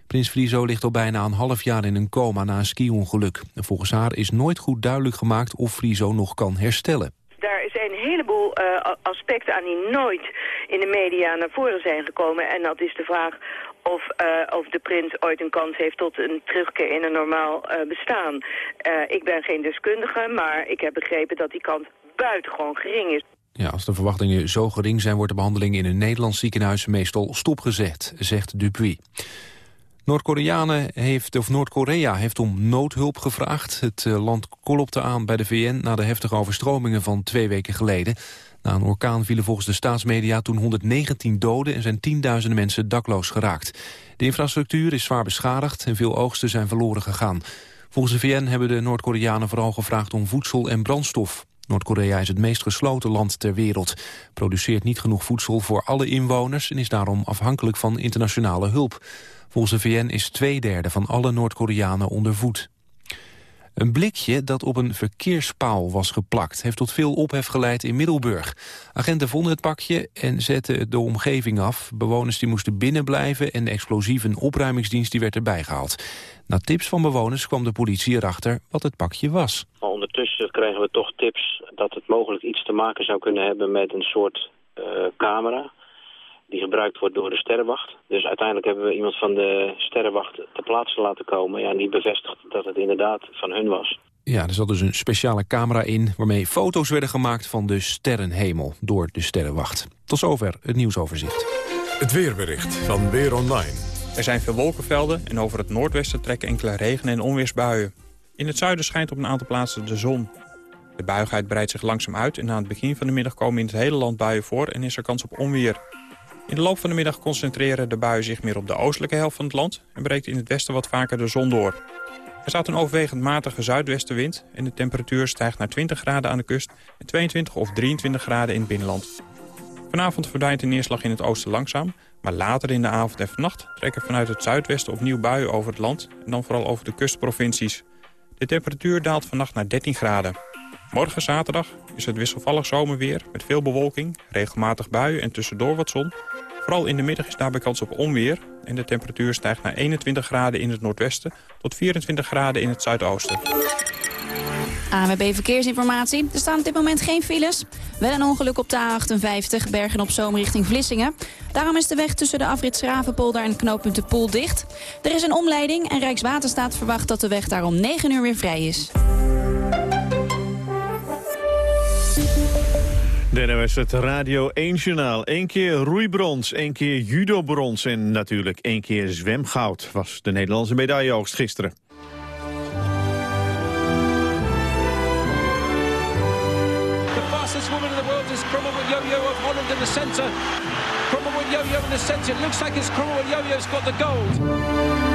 S2: Prins Friso ligt al bijna een half jaar in een coma na een ski-ongeluk. Volgens haar is nooit goed duidelijk gemaakt of Friso nog kan herstellen.
S27: Daar zijn een heleboel uh, aspecten aan die nooit in de media naar voren zijn gekomen. En dat is de vraag of, uh, of de prins ooit een kans heeft tot een terugkeer in een normaal uh, bestaan. Uh, ik ben geen deskundige, maar ik heb begrepen dat die kans buitengewoon gering is.
S2: Ja, als de verwachtingen zo gering zijn, wordt de behandeling in een Nederlands ziekenhuis meestal stopgezet, zegt Dupuy. Noord-Korea heeft, of Noord-Korea heeft om noodhulp gevraagd. Het land kolopte aan bij de VN na de heftige overstromingen van twee weken geleden. Na een orkaan vielen volgens de staatsmedia toen 119 doden... en zijn tienduizenden mensen dakloos geraakt. De infrastructuur is zwaar beschadigd en veel oogsten zijn verloren gegaan. Volgens de VN hebben de Noord-Koreanen vooral gevraagd om voedsel en brandstof. Noord-Korea is het meest gesloten land ter wereld. Produceert niet genoeg voedsel voor alle inwoners... en is daarom afhankelijk van internationale hulp. Volgens de VN is twee derde van alle Noord-Koreanen onder voet.
S28: Een blikje dat op een verkeerspaal was geplakt... heeft tot veel ophef geleid in Middelburg. Agenten vonden het pakje en zetten de omgeving af. Bewoners die moesten binnenblijven en de explosieve opruimingsdienst die werd erbij gehaald. Na tips van bewoners kwam de politie erachter wat het pakje was.
S29: Ondertussen kregen we toch tips dat het mogelijk iets te maken zou kunnen hebben met een soort uh, camera die gebruikt wordt door de sterrenwacht. Dus uiteindelijk hebben we iemand van de sterrenwacht ter plaatse laten komen. Ja, en die bevestigt dat het inderdaad van hun was.
S28: Ja, er zat dus een speciale camera in waarmee foto's werden gemaakt van de sterrenhemel door de sterrenwacht. Tot zover het nieuwsoverzicht.
S1: Het weerbericht van Weer Online.
S30: Er zijn veel wolkenvelden en over het noordwesten trekken enkele regen- en onweersbuien. In het zuiden schijnt op een aantal plaatsen de zon. De buigheid breidt zich langzaam uit en na het begin van de middag komen in het hele land buien voor en is er kans op onweer. In de loop van de middag concentreren de buien zich meer op de oostelijke helft van het land... en breekt in het westen wat vaker de zon door. Er staat een overwegend matige zuidwestenwind... en de temperatuur stijgt naar 20 graden aan de kust... en 22 of 23 graden in het binnenland. Vanavond verdwijnt de neerslag in het oosten langzaam... maar later in de avond en vannacht trekken vanuit het zuidwesten opnieuw buien over het land... en dan vooral over de kustprovincies. De temperatuur daalt vannacht naar 13 graden. Morgen zaterdag is het wisselvallig zomerweer met veel bewolking, regelmatig buien en tussendoor wat zon. Vooral in de middag is daarbij kans op onweer en de temperatuur stijgt naar 21 graden in het noordwesten tot 24 graden in het zuidoosten.
S3: ANWB Verkeersinformatie. Er staan op dit moment geen files. Wel een ongeluk op de A58 Bergen op Zoom richting Vlissingen. Daarom is de weg tussen de afrit Schravenpolder en knooppunt de Poel dicht. Er is een omleiding en Rijkswaterstaat verwacht dat de weg daar om 9 uur weer vrij is.
S6: De was het Radio 1-journaal. Eén keer roeibrons, één keer judobrons en natuurlijk één keer zwemgoud... was de Nederlandse medailleoogst gisteren.
S31: The fastest woman in the world is Cromwell Yo-Yo of Holland in the center. Cromwell Yo-Yo in the center. It looks like it's Cromwell Yo-Yo's got the gold.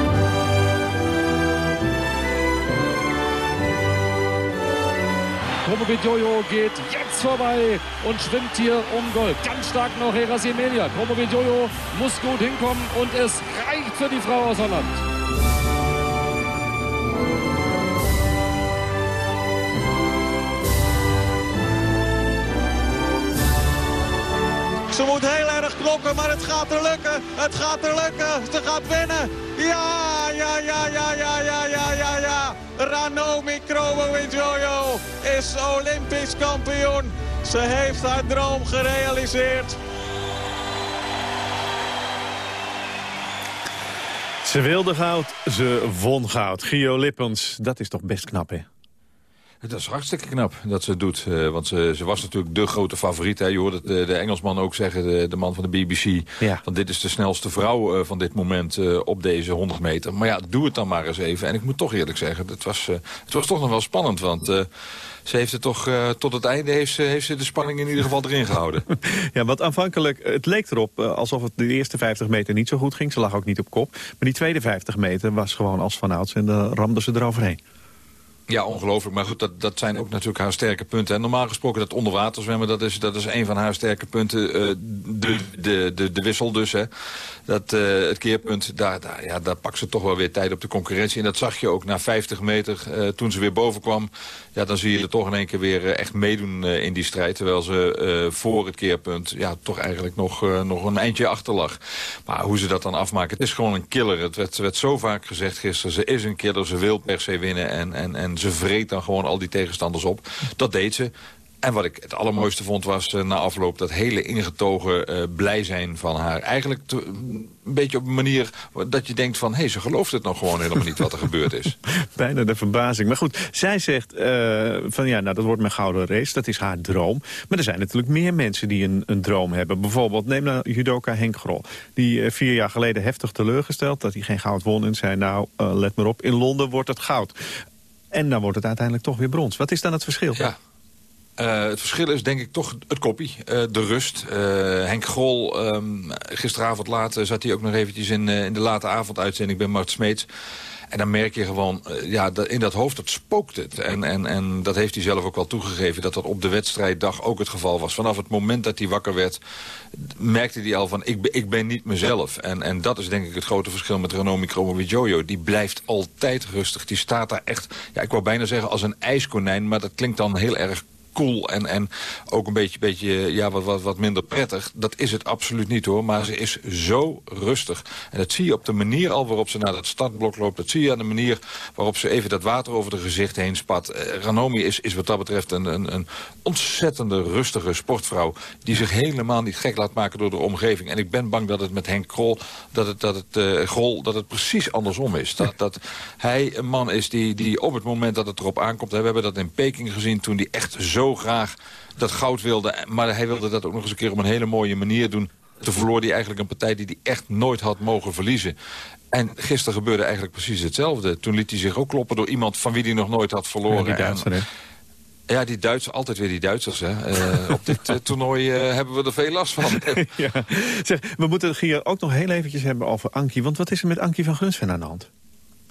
S31: Jojo geht jetzt vorbei und schwimmt hier um Gold. Ganz stark noch Erasimelia. Jojo muss gut hinkommen und es reicht für die Frau aus Holland.
S32: Ze moet heel erg klokken, maar het gaat er lukken. Het gaat er lukken. Ze gaat winnen. Ja, ja, ja, ja, ja, ja, ja, ja, ja. Ranomi Kromowidjojo is Olympisch kampioen. Ze heeft haar droom gerealiseerd.
S6: Ze wilde goud, ze won goud. Gio Lippens, dat is toch best knap, hè?
S33: Dat is hartstikke knap dat ze het doet. Uh, want ze, ze, was natuurlijk de grote favoriet. Hè. Je hoort het, de, de, Engelsman ook zeggen, de, de, man van de BBC...
S6: Ja.
S33: van dit is de snelste vrouw uh, van dit moment op deze 100 meter. Maar ja, doe het dan maar eens even. En ik moet toch eerlijk zeggen, het was, het was toch nog wel spannend. Want ze heeft het toch tot het einde heeft ze, heeft ze de spanning in ieder geval erin gehouden.
S6: ja, want aanvankelijk, het leek erop alsof het de eerste 50 meter niet zo goed ging. Ze lag ook niet op kop. Maar die tweede 50 meter was gewoon als vanouds en dan ramde ze eroverheen.
S33: Ja, ongelooflijk. Maar goed, dat, dat zijn ook natuurlijk haar sterke punten. En normaal gesproken dat onderwaterzwemmen, dat is, dat is een van haar sterke punten. Uh, de, de, de, de wissel dus, hè. Dat, uh, het keerpunt, daar, daar, ja, daar pakt ze toch wel weer tijd op de concurrentie. En dat zag je ook na 50 meter, uh, toen ze weer boven kwam. Ja, dan zie je er toch in één keer weer echt meedoen in die strijd. Terwijl ze voor het keerpunt ja, toch eigenlijk nog, nog een eindje achter lag. Maar hoe ze dat dan afmaken, het is gewoon een killer. Het werd, werd zo vaak gezegd gisteren, ze is een killer, ze wil per se winnen. En, en, en ze vreet dan gewoon al die tegenstanders op. Dat deed ze. En wat ik het allermooiste vond was uh, na afloop dat hele ingetogen uh, blij zijn van haar. Eigenlijk te, een beetje op een manier dat je denkt van... hé, hey, ze gelooft het nog gewoon helemaal niet wat er gebeurd is.
S6: Bijna de verbazing. Maar goed, zij zegt uh, van ja, nou dat wordt mijn gouden race. Dat is haar droom. Maar er zijn natuurlijk meer mensen die een, een droom hebben. Bijvoorbeeld, neem nou judoka Henk Grol. Die vier jaar geleden heftig teleurgesteld dat hij geen goud won. En zei nou, let maar op, in Londen wordt het goud. En dan wordt het uiteindelijk toch weer brons. Wat is dan het verschil?
S33: Ja. Uh, het verschil is denk ik toch het koppie, uh, de rust. Uh, Henk Grol, um, gisteravond laat zat hij ook nog eventjes in, in de late avonduitzending bij Mart Smeets. En dan merk je gewoon, ja, in dat hoofd, dat spookt het. En, en, en dat heeft hij zelf ook wel toegegeven... dat dat op de wedstrijddag ook het geval was. Vanaf het moment dat hij wakker werd, merkte hij al van... ik, ik ben niet mezelf. En, en dat is denk ik het grote verschil met Ranomi Kromowidjojo. Die blijft altijd rustig. Die staat daar echt, ja, ik wou bijna zeggen als een ijskonijn... maar dat klinkt dan heel erg en, en ook een beetje, beetje ja, wat, wat, wat minder prettig. Dat is het absoluut niet hoor, maar ze is zo rustig. En dat zie je op de manier al waarop ze naar het startblok loopt. Dat zie je aan de manier waarop ze even dat water over de gezicht heen spat. Uh, Ranomi is, is wat dat betreft een, een, een ontzettende rustige sportvrouw... die zich helemaal niet gek laat maken door de omgeving. En ik ben bang dat het met Henk Krol, dat het, dat het, uh, dat het precies andersom is. Dat, dat hij een man is die, die op het moment dat het erop aankomt... We hebben dat in Peking gezien toen hij echt zo graag dat goud wilde. Maar hij wilde dat ook nog eens een keer op een hele mooie manier doen. Toen verloor hij eigenlijk een partij die hij echt nooit had mogen verliezen. En gisteren gebeurde eigenlijk precies hetzelfde. Toen liet hij zich ook kloppen door iemand van wie hij nog nooit had verloren. Ja,
S6: die Duitser?
S33: Ja, die Duitsers, altijd weer die Duitsers. Hè. Uh, op dit uh, toernooi uh, hebben we er veel last van.
S6: ja. zeg, we moeten het hier ook nog heel eventjes hebben over Ankie. Want wat is er met Ankie van Gunsven aan de hand?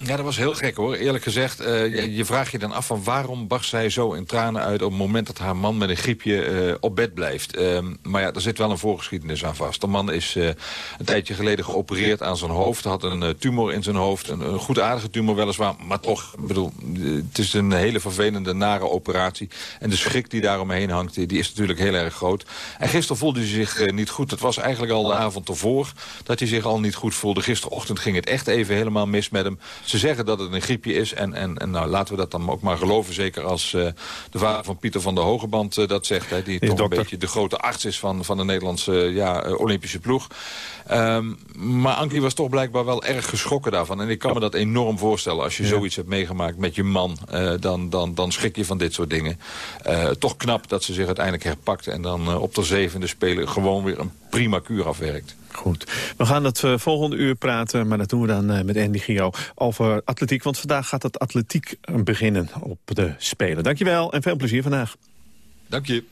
S33: Ja, dat was heel gek hoor. Eerlijk gezegd, uh, je, je vraagt je dan af van waarom barst zij zo in tranen uit... op het moment dat haar man met een griepje uh, op bed blijft. Uh, maar ja, er zit wel een voorgeschiedenis aan vast. De man is een tijdje geleden geopereerd aan zijn hoofd. Had een tumor in zijn hoofd. Een, een goed aardige tumor weliswaar. Maar toch, bedoel, het is een hele vervelende, nare operatie. En de schrik die daaromheen hangt, die is natuurlijk heel erg groot. En gisteren voelde hij zich niet goed. Het was eigenlijk al de avond ervoor dat hij zich al niet goed voelde. Gisterochtend ging het echt even helemaal mis met hem... Ze zeggen dat het een griepje is. En, en, en nou, laten we dat dan ook maar geloven. Zeker als uh, de vader van Pieter van der Hogeband uh, dat zegt. Hè, die toch dokter. een beetje de grote arts is van, van de Nederlandse ja, Olympische ploeg. Um, maar Ankie was toch blijkbaar wel erg geschrokken daarvan. En ik kan me dat enorm voorstellen. Als je ja. zoiets hebt meegemaakt met je man, uh, dan, dan, dan schrik je van dit soort dingen. Uh, toch knap dat ze zich uiteindelijk herpakt. En dan uh, op de zevende spelen gewoon weer een prima kuur afwerkt.
S6: Goed. We gaan het uh, volgende uur praten, maar dat doen we dan uh, met Andy Gio over atletiek. Want vandaag gaat het atletiek beginnen op de Spelen. Dankjewel en veel plezier vandaag.
S33: Dank je.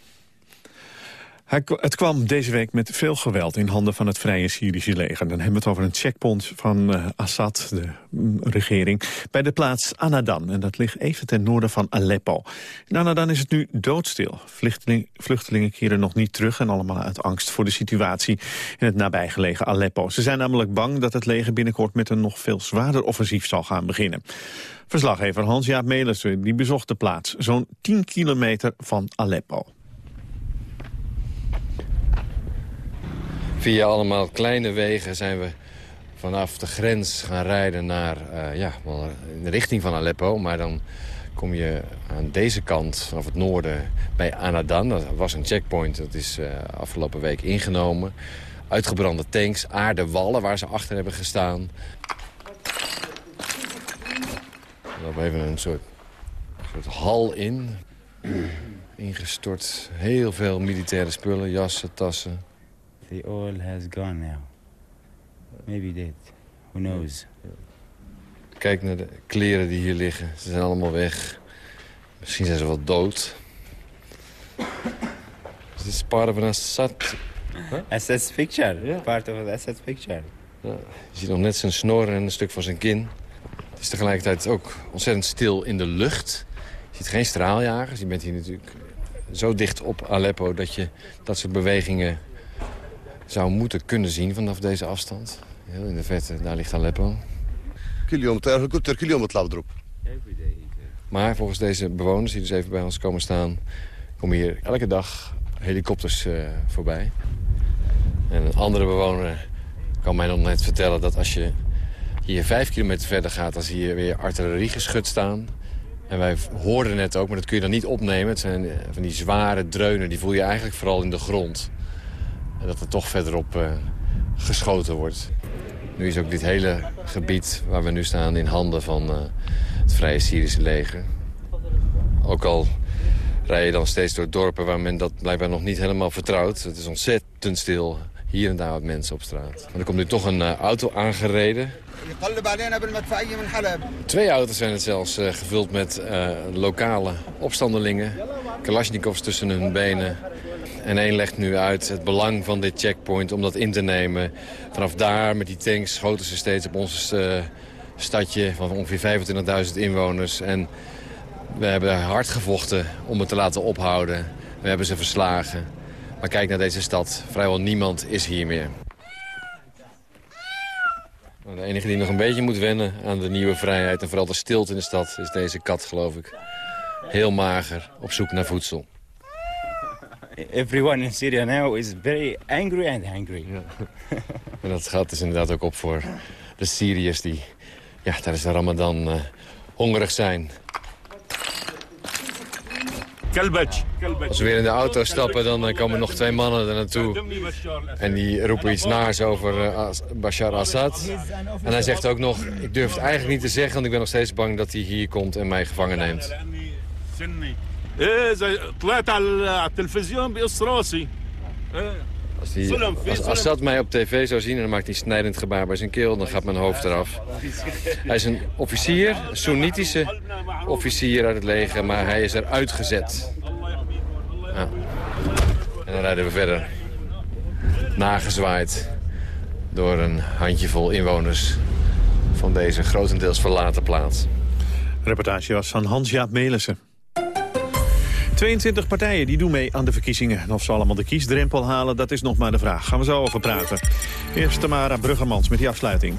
S6: Het kwam deze week met veel geweld in handen van het Vrije Syrische leger. Dan hebben we het over een checkpoint van uh, Assad, de mm, regering, bij de plaats Anadan. En dat ligt even ten noorden van Aleppo. In Anadan is het nu doodstil. Vluchteling, vluchtelingen keren nog niet terug en allemaal uit angst voor de situatie in het nabijgelegen Aleppo. Ze zijn namelijk bang dat het leger binnenkort met een nog veel zwaarder offensief zal gaan beginnen. Verslaggever Hans-Jaap Melissen die bezocht de plaats, zo'n 10 kilometer van Aleppo.
S34: Via allemaal kleine wegen zijn we vanaf de grens gaan rijden naar, uh, ja, in de richting van Aleppo. Maar dan kom je aan deze kant, vanaf het noorden, bij Anadan. Dat was een checkpoint, dat is uh, afgelopen week ingenomen. Uitgebrande tanks, aardewallen waar ze achter hebben gestaan. We lopen even een soort hal in. Ingestort, heel veel militaire spullen, jassen, tassen.
S35: They all has gone now. Maybe dead. Who knows?
S34: Kijk naar de kleren die hier liggen. Ze zijn allemaal weg. Misschien zijn ze wel dood. Is this part of an Assad?
S35: Huh? Assad's picture. Yeah. Part of Assad's picture.
S34: Ja, je ziet nog net zijn snor en een stuk van zijn kin. Het is tegelijkertijd ook ontzettend stil in de lucht. Je ziet geen straaljagers. Je bent hier natuurlijk zo dicht op Aleppo... dat je dat soort bewegingen zou moeten kunnen zien vanaf deze afstand. Heel in de vette, daar ligt Aleppo. Maar volgens deze bewoners die dus even bij ons komen staan... komen hier elke dag helikopters uh, voorbij. En een andere bewoner kan mij nog net vertellen dat als je hier vijf kilometer verder gaat... dan zie je weer artilleriegeschut staan. En wij hoorden net ook, maar dat kun je dan niet opnemen. Het zijn van die zware dreunen, die voel je eigenlijk vooral in de grond. En dat er toch verderop uh, geschoten wordt. Nu is ook dit hele gebied waar we nu staan in handen van uh, het Vrije Syrische leger. Ook al rij je dan steeds door dorpen waar men dat blijkbaar nog niet helemaal vertrouwt. Het is ontzettend stil hier en daar wat mensen op straat. Maar er komt nu toch een uh, auto aangereden. Twee auto's zijn het zelfs gevuld met lokale opstandelingen. Kalashnikovs tussen hun benen. En één legt nu uit het belang van dit checkpoint om dat in te nemen. Vanaf daar met die tanks schoten ze steeds op ons stadje van ongeveer 25.000 inwoners. En we hebben hard gevochten om het te laten ophouden. We hebben ze verslagen. Maar kijk naar deze stad. Vrijwel niemand is hier meer. De enige die nog een beetje moet wennen aan de nieuwe vrijheid... en vooral de stilte in de stad, is deze kat, geloof ik. Heel mager, op zoek naar voedsel.
S35: Everyone in Syria now is very angry and hungry.
S34: en dat gaat dus inderdaad ook op voor de Syriërs die ja, tijdens de ramadan uh, hongerig zijn. Als we weer in de auto stappen, dan komen nog twee mannen er naartoe. En die roepen iets naars over uh, Bashar Assad. En hij zegt ook nog, ik durf het eigenlijk niet te zeggen... want ik ben nog steeds bang dat hij hier komt en mij gevangen neemt. Als, die, als Assad mij op tv zou zien en dan maakt hij snijdend gebaar bij zijn keel... dan gaat mijn hoofd eraf. Hij is een officier, een Soenitische officier uit het leger... maar hij is eruit gezet. Ja. En dan rijden we verder. Nagezwaaid door een handjevol inwoners... van deze grotendeels verlaten plaats.
S6: reportage was van Hans-Jaap Melissen. 22 partijen die doen mee aan de verkiezingen. En of ze allemaal de kiesdrempel halen, dat is nog maar de vraag. Gaan we zo over praten. Eerst Tamara Bruggermans met die afsluiting.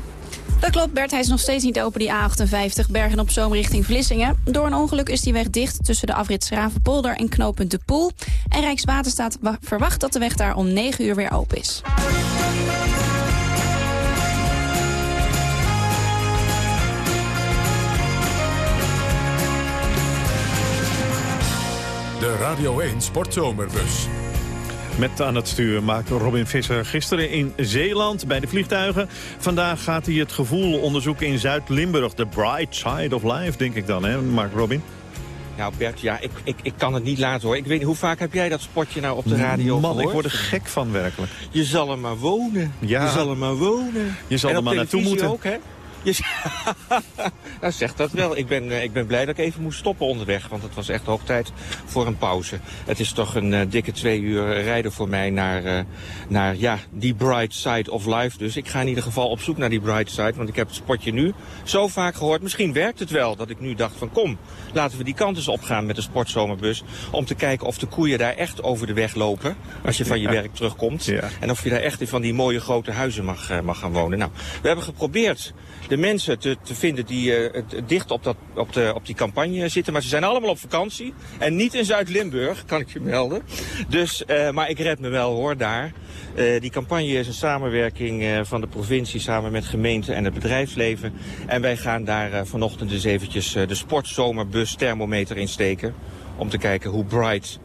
S3: Dat klopt, Bert. Hij is nog steeds niet open, die A58 Bergen op Zoom richting Vlissingen. Door een ongeluk is die weg dicht tussen de afrit Schravenpolder en knooppunt De Poel. En Rijkswaterstaat verwacht dat de weg daar om 9 uur weer open is.
S1: De Radio 1 Sportzomerbus.
S6: Met aan het stuur maakte Robin Visser gisteren in Zeeland bij de vliegtuigen. Vandaag gaat hij het gevoel onderzoeken in Zuid-Limburg. The bright side of life, denk ik dan, hè, Mark Robin?
S36: Nou Bert, ja, ik, ik, ik kan het niet laten hoor. Ik weet niet, hoe vaak heb jij dat spotje nou op de radio
S6: Man,
S36: gehoord?
S6: ik word er gek van werkelijk.
S36: Je zal er maar wonen.
S6: Ja.
S36: Je zal er maar wonen.
S6: Je zal
S36: en
S6: er maar naartoe moeten.
S36: ook, hè? Je... nou, zeg dat wel. Ik ben, eh, ik ben blij dat ik even moest stoppen onderweg. Want het was echt hoog tijd voor een pauze. Het is toch een uh, dikke twee uur rijden voor mij naar, uh, naar ja, die bright side of life. Dus ik ga in ieder geval op zoek naar die bright side. Want ik heb het spotje nu zo vaak gehoord. Misschien werkt het wel dat ik nu dacht van kom, laten we die kant eens opgaan met de sportzomerbus. Om te kijken of de koeien daar echt over de weg lopen. Als je van je
S6: Ja.
S36: werk terugkomt.
S6: Ja.
S36: En of je daar echt in van die mooie grote huizen mag, uh, mag gaan wonen. Nou, we hebben geprobeerd de mensen te, te vinden die het, dicht op, dat, op, de, op die campagne zitten. Maar ze zijn allemaal op vakantie. En niet in Zuid-Limburg, kan ik je melden. Dus, uh, maar ik red me wel hoor, daar. Uh, die campagne is een samenwerking van de provincie samen met gemeenten en het bedrijfsleven. En wij gaan daar vanochtend dus eventjes de sportzomerbus thermometer insteken. Om te kijken hoe bright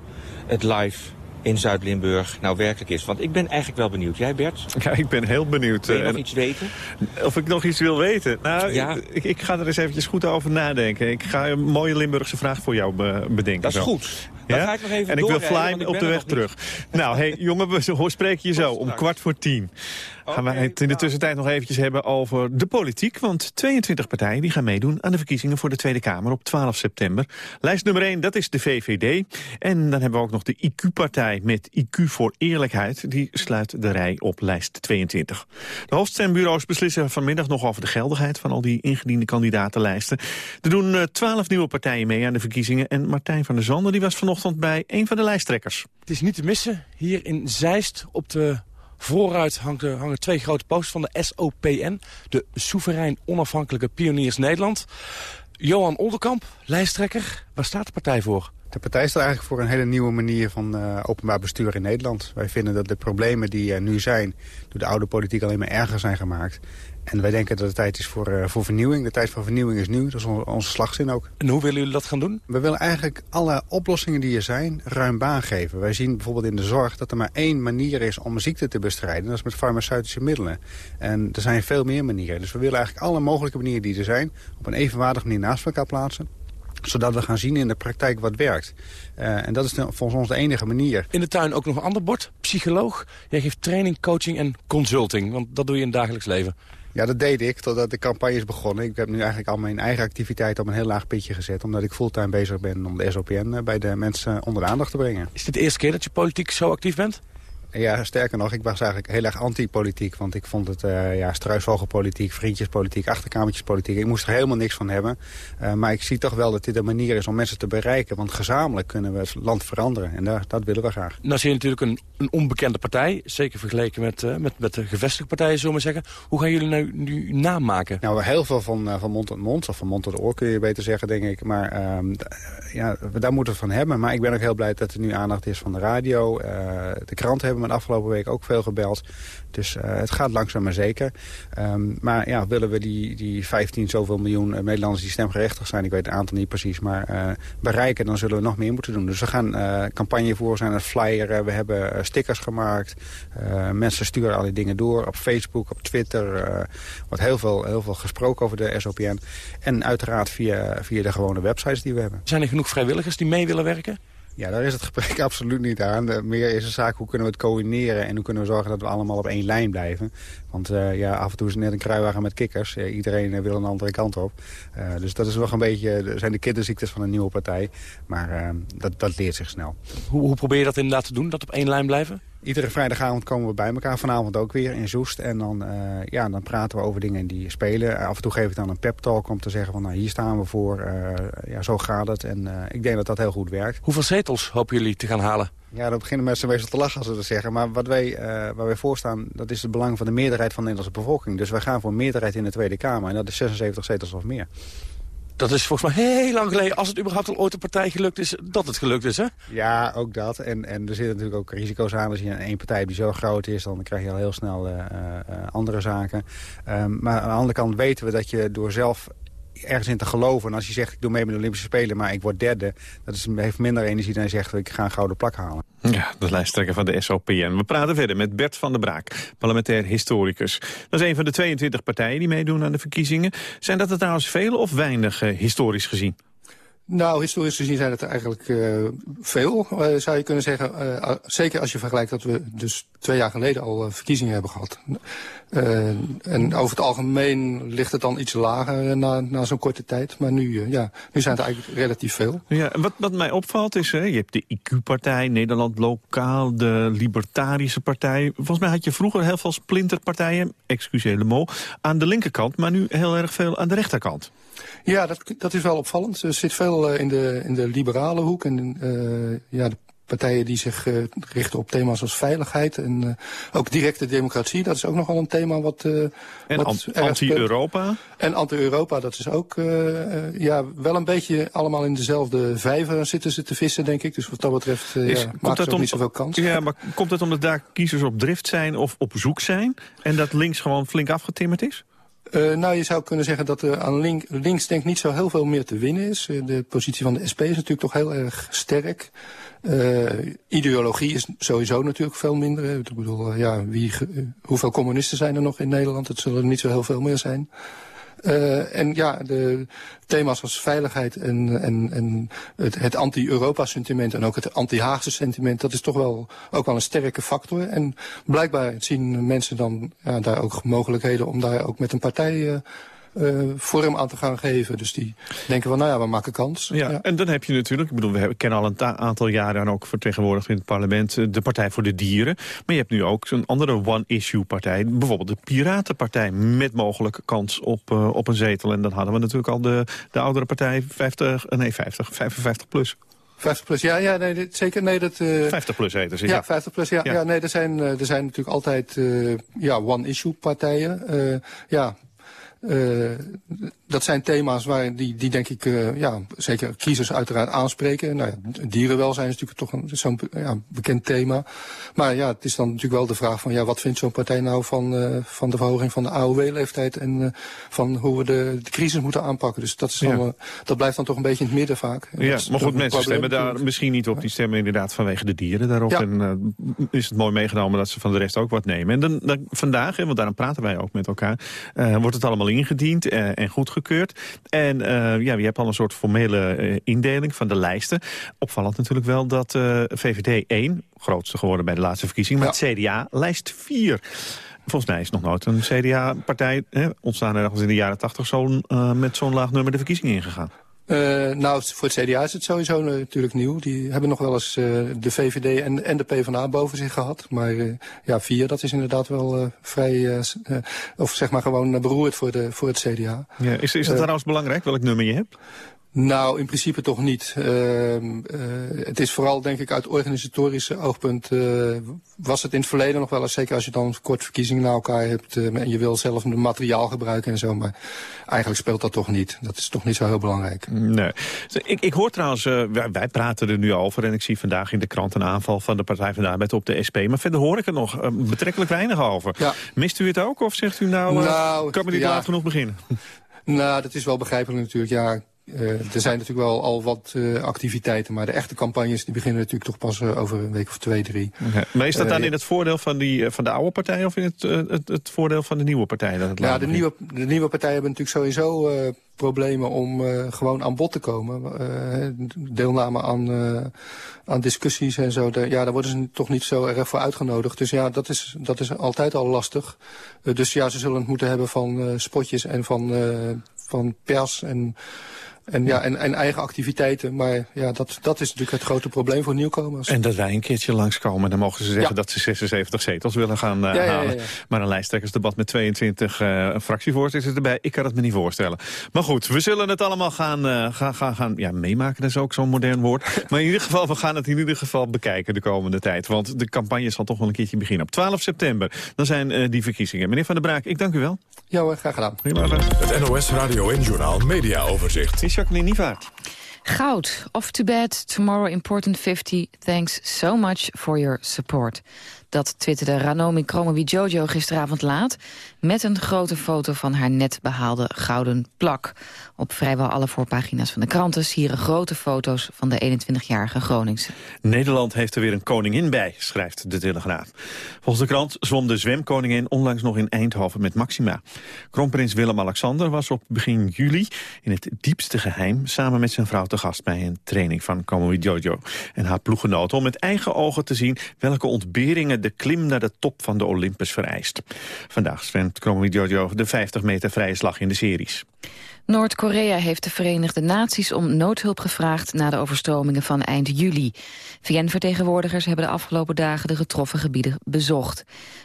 S36: het live in Zuid-Limburg nou werkelijk is. Want ik ben eigenlijk wel benieuwd. Jij Bert?
S6: Ja, ik ben heel benieuwd.
S36: Wil je
S6: eh,
S36: nog iets weten?
S6: Of ik nog iets wil weten? Nou,
S36: Ja.
S6: ik, ik ga er eens eventjes goed over nadenken. Ik ga een mooie Limburgse vraag voor jou be- bedenken.
S36: Dat is
S6: zo.
S36: goed. Dan
S6: Ja?
S36: ga ik nog even
S6: En ik wil
S36: ik
S6: op de weg terug. Nou, hey, jongen, we spreken je zo om kwart voor tien. Gaan wij het in de tussentijd nog eventjes hebben over de politiek. Want 22 partijen die gaan meedoen aan de verkiezingen voor de Tweede Kamer op 12 september. Lijst nummer 1, dat is de VVD. En dan hebben we ook nog de IQ-partij met IQ voor eerlijkheid. Die sluit de rij op lijst 22. De hoofdstembureaus beslissen vanmiddag nog over de geldigheid van al die ingediende kandidatenlijsten. Er doen eh, 12 nieuwe partijen mee aan de verkiezingen. En Martijn van der Zanden die was vanochtend bij een van de lijsttrekkers.
S37: Het is niet te missen. Hier in Zeist op de voorruit hangt er- hangen twee grote posters van de SOPN. De Soeverein Onafhankelijke Pioniers Nederland. Johan Olderkamp, lijsttrekker. Waar staat de partij voor?
S38: De partij staat eigenlijk voor een hele nieuwe manier van eh, openbaar bestuur in Nederland. Wij vinden dat de problemen die er nu zijn door de oude politiek alleen maar erger zijn gemaakt. En wij denken dat het tijd is voor, eh, voor vernieuwing. De tijd van vernieuwing is nu. Dat is on- onze slagzin ook.
S37: En hoe willen jullie dat gaan doen?
S38: We willen eigenlijk alle oplossingen die er zijn ruim baan geven. Wij zien bijvoorbeeld in de zorg dat er maar één manier is om ziekte te bestrijden. Dat is met farmaceutische middelen. En er zijn veel meer manieren. Dus we willen eigenlijk alle mogelijke manieren die er zijn... op een evenwaardige manier naast elkaar plaatsen. Zodat we gaan zien in de praktijk wat werkt. Uh, en dat is volgens ons de enige manier.
S37: In de tuin ook nog een ander bord, psycholoog. Jij geeft training, coaching en consulting, want dat doe je in het dagelijks leven.
S38: Ja, dat deed ik totdat de campagne is begonnen. Ik heb nu eigenlijk al mijn eigen activiteit op een heel laag pitje gezet... omdat ik fulltime bezig ben om de SOPN bij de mensen onder de aandacht te brengen.
S37: Is dit de eerste keer dat je politiek zo actief bent?
S38: Ja, sterker nog, ik was eigenlijk heel erg anti-politiek. Want ik vond het uh, ja, struisvogelpolitiek, vriendjespolitiek, achterkamertjespolitiek. Ik moest er helemaal niks van hebben. Uh, maar ik zie toch wel dat dit een manier is om mensen te bereiken. Want gezamenlijk kunnen we het land veranderen. En daar, dat willen we graag.
S37: Nou zie je natuurlijk een, een onbekende partij. Zeker vergeleken met, uh, met, met de gevestigde partijen, zullen we maar zeggen. Hoe gaan jullie nou nu naam maken?
S38: Nou, heel veel van, van mond tot mond. Of van mond tot oor kun je beter zeggen, denk ik. Maar ehm, ja, daar moeten we van hebben. Maar ik ben ook heel blij dat er nu aandacht is van de radio. de krant hebben me afgelopen week ook veel gebeld. Dus uh, het gaat langzaam maar zeker. Um, maar ja, willen we die, die 15 zoveel miljoen uh, Nederlanders die stemgerechtigd zijn... ik weet het aantal niet precies, maar uh, bereiken... dan zullen we nog meer moeten doen. Dus we gaan campagne voor zijn, het flyeren. We hebben stickers gemaakt. mensen sturen al die dingen door op Facebook, op Twitter. wordt heel veel, heel veel gesproken over de SOPN. En uiteraard via, via de gewone websites die we hebben.
S37: Zijn er genoeg vrijwilligers die mee willen werken?
S38: Ja, daar is het gebrek absoluut niet aan. Meer is de zaak hoe kunnen we het coördineren en hoe kunnen we zorgen dat we allemaal op één lijn blijven. Want uh, ja, af en toe is het net een kruiwagen met kikkers. Uh, iedereen uh, wil een andere kant op. dus dat is nog een beetje, zijn de kinderziektes van een nieuwe partij. Maar dat, dat leert zich snel.
S37: Hoe, hoe probeer je dat inderdaad te doen, dat op één lijn blijven?
S38: Iedere vrijdagavond komen we bij elkaar. Vanavond ook weer in Zoest. En dan, uh, ja, dan praten we over dingen die spelen. af en toe geef ik dan een pep talk om te zeggen van nou, hier staan we voor. Uh, ja, zo gaat het. En uh, ik denk dat dat heel goed werkt.
S37: Hoeveel zetels hopen jullie te gaan halen?
S38: Ja, dan beginnen mensen meestal te lachen als ze dat zeggen. Maar wat wij, waar wij voor staan, dat is het belang van de meerderheid van de Nederlandse bevolking. Dus wij gaan voor een meerderheid in de Tweede Kamer. En dat is 76 zetels of meer.
S37: Dat is volgens mij heel lang geleden, als het überhaupt al ooit een partij gelukt is, dat het gelukt is, hè?
S38: Ja, ook dat. En, en er zitten natuurlijk ook risico's aan. Als je één partij die zo groot is, dan krijg je al heel snel uh, uh, andere zaken. Um, maar aan de andere kant weten we dat je door zelf ergens in te geloven. En als je zegt, ik doe mee met de Olympische Spelen, maar ik word derde. Dat is, heeft minder energie dan je zegt, ik ga een gouden plak halen.
S6: Ja, de lijsttrekker van de SOPN. We praten verder met Bert van der Braak, parlementair historicus. Dat is een van de 22 partijen die meedoen aan de verkiezingen. Zijn dat er trouwens veel of weinig uh, historisch gezien?
S39: Nou, historisch gezien zijn het er eigenlijk uh, veel, uh, zou je kunnen zeggen. Uh, zeker als je vergelijkt dat we dus twee jaar geleden al verkiezingen hebben gehad. en over het algemeen ligt het dan iets lager na, na zo'n korte tijd. Maar nu, ja, nu zijn het eigenlijk relatief veel.
S6: Ja, wat, wat mij opvalt is, hè, je hebt de IQ-partij, Nederland Lokaal, de Libertarische Partij. Volgens mij had je vroeger heel veel splinterpartijen, excuseer le aan de linkerkant. Maar nu heel erg veel aan de rechterkant.
S39: Ja, dat, dat is wel opvallend. Er zit veel uh, in, de, in de liberale hoek. En uh, ja, de partijen die zich uh, richten op thema's als veiligheid en ook directe democratie. Dat is ook nogal een thema wat...
S6: en anti-Europa?
S39: En anti-Europa, dat is ook ja, wel een beetje allemaal in dezelfde vijver zitten ze te vissen, denk ik. Dus wat dat betreft is, ja, maakt het om, niet zoveel kans.
S6: Ja, maar komt het omdat daar kiezers op drift zijn of op zoek zijn? En dat links gewoon flink afgetimmerd is?
S39: Uh, nou, je zou kunnen zeggen dat er aan link, links denk niet zo heel veel meer te winnen is. Uh, de positie van de SP is natuurlijk toch heel erg sterk. Ideologie is sowieso natuurlijk veel minder. Ik bedoel, ja, wie, hoeveel communisten zijn er nog in Nederland? Het zullen er niet zo heel veel meer zijn. Uh, en ja, de thema's als veiligheid en, en, en het, het anti-Europa-sentiment... en ook het anti-Haagse sentiment, dat is toch wel ook wel een sterke factor. En blijkbaar zien mensen dan ja, daar ook mogelijkheden om daar ook met een partij... Uh, uh, vorm aan te gaan geven. Dus die denken van, nou ja, we maken kans.
S6: Ja, ja. en dan heb je natuurlijk, ik bedoel, we hebben, kennen al een aantal jaren ook vertegenwoordigd in het parlement de Partij voor de Dieren. Maar je hebt nu ook zo'n andere one-issue-partij, bijvoorbeeld de Piratenpartij, met mogelijke kans op, uh, op een zetel. En dan hadden we natuurlijk al de, de oudere partij 50, nee 50, 55 plus.
S39: 50 plus, ja, ja nee, zeker. Nee, dat, uh,
S6: 50 plus heet ze.
S39: Ja, ja, 50 plus, ja. ja. ja nee, er zijn, er zijn natuurlijk altijd uh, ja, one-issue partijen. Uh, ja, uh, dat zijn thema's waar die, die denk ik, uh, ja, zeker kiezers uiteraard aanspreken. Nou ja, dierenwelzijn is natuurlijk toch zo'n ja, bekend thema. Maar ja, het is dan natuurlijk wel de vraag van, ja, wat vindt zo'n partij nou van, uh, van de verhoging van de AOW-leeftijd en uh, van hoe we de, de crisis moeten aanpakken. Dus dat, is dan, ja. dat blijft dan toch een beetje in het midden vaak.
S6: Ja, maar goed, mensen stemmen daar misschien niet op. Die stemmen inderdaad vanwege de dieren daarop. Ja. En is het mooi meegenomen dat ze van de rest ook wat nemen. En dan, dan vandaag, hè, want daarom praten wij ook met elkaar, wordt het allemaal ingediend en goed goedgekeurd. En ja, je hebt al een soort formele indeling van de lijsten. Opvallend natuurlijk wel dat VVD 1, grootste geworden bij de laatste verkiezing... maar het CDA lijst 4. Volgens mij is nog nooit een CDA-partij, ontstaan ergens in de jaren 80, zo, met zo'n laag nummer de verkiezingen ingegaan.
S39: Uh, nou, voor het CDA is het sowieso natuurlijk nieuw. Die hebben nog wel eens uh, de VVD en, en de PvdA boven zich gehad. Maar uh, ja, vier, dat is inderdaad wel vrij, of zeg maar gewoon beroerd voor, de, voor het CDA.
S6: Ja, is, is het trouwens belangrijk welk nummer je hebt?
S39: Nou, in principe toch niet. Uh, uh, het is vooral, denk ik, uit organisatorische oogpunt... Uh, was het in het verleden nog wel eens, zeker als je dan kort verkiezingen naar elkaar hebt... en je wil zelf een materiaal gebruiken en zo, maar eigenlijk speelt dat toch niet. Dat is toch niet zo heel belangrijk.
S6: Nee. Ik, ik hoor trouwens, wij, wij, praten er nu over... en ik zie vandaag in de krant een aanval van de Partij van de Arbeid op de SP... maar verder hoor ik er nog betrekkelijk weinig over. Ja. Mist u het ook, of zegt u nou, nou kan me niet ja. laat genoeg beginnen?
S39: Nou, dat is wel begrijpelijk natuurlijk, ja er zijn natuurlijk wel al wat uh, activiteiten, maar de echte campagnes die beginnen natuurlijk toch pas uh, over een week of twee, drie.
S6: Okay. Maar is dat dan in het voordeel van, die, van de oude partij of in het, het, het, voordeel van de nieuwe partij? Dat het
S39: ja, de nieuwe, de nieuwe partijen hebben natuurlijk sowieso problemen om gewoon aan bod te komen. deelname aan, aan discussies en zo, de, ja, daar worden ze toch niet zo erg voor uitgenodigd. Dus ja, dat is, dat is altijd al lastig. dus ja, ze zullen het moeten hebben van spotjes en van, van pers en... En, ja, en, en, eigen activiteiten. Maar ja, dat, dat is natuurlijk het grote probleem voor nieuwkomers.
S6: En dat wij een keertje langskomen. Dan mogen ze zeggen dat ze 76 zetels willen gaan uh, ja, halen. Maar een lijsttrekkersdebat met 22 uh, fractievoorzitters erbij. Ik kan het me niet voorstellen. Maar goed, we zullen het allemaal gaan, uh, gaan, gaan, gaan ja, meemaken. Dat is ook zo'n modern woord. maar in ieder geval, we gaan het in ieder geval bekijken de komende tijd. Want de campagne zal toch wel een keertje beginnen. Op 12 september, dan zijn die verkiezingen. Meneer Van der Braak, ik dank u wel.
S39: Ja hoor, graag gedaan.
S1: Het NOS Radio en Journaal Media Overzicht.
S6: Jacqueline Nievaart.
S40: Goud. Off to bed. Tomorrow important 50. Thanks so much for your support. Dat twitterde Ranomi Jojo gisteravond laat... met een grote foto van haar net behaalde gouden plak. Op vrijwel alle voorpagina's van de kranten sieren grote foto's... van de 21-jarige Groningse.
S6: Nederland heeft er weer een koningin bij, schrijft de Telegraaf. Volgens de krant zwom de zwemkoningin onlangs nog in Eindhoven met Maxima. Kronprins Willem-Alexander was op begin juli in het diepste geheim... samen met zijn vrouw te gast bij een training van Jojo en haar ploeggenoten... om met eigen ogen te zien welke ontberingen de klim naar de top van de Olympus vereist. Vandaag zwemt Jojo de 50 meter vrije slag in de series.
S40: Noord-Korea heeft de Verenigde Naties om noodhulp gevraagd... na de overstromingen van eind juli. VN-vertegenwoordigers hebben de afgelopen dagen de getroffen gebieden bezocht.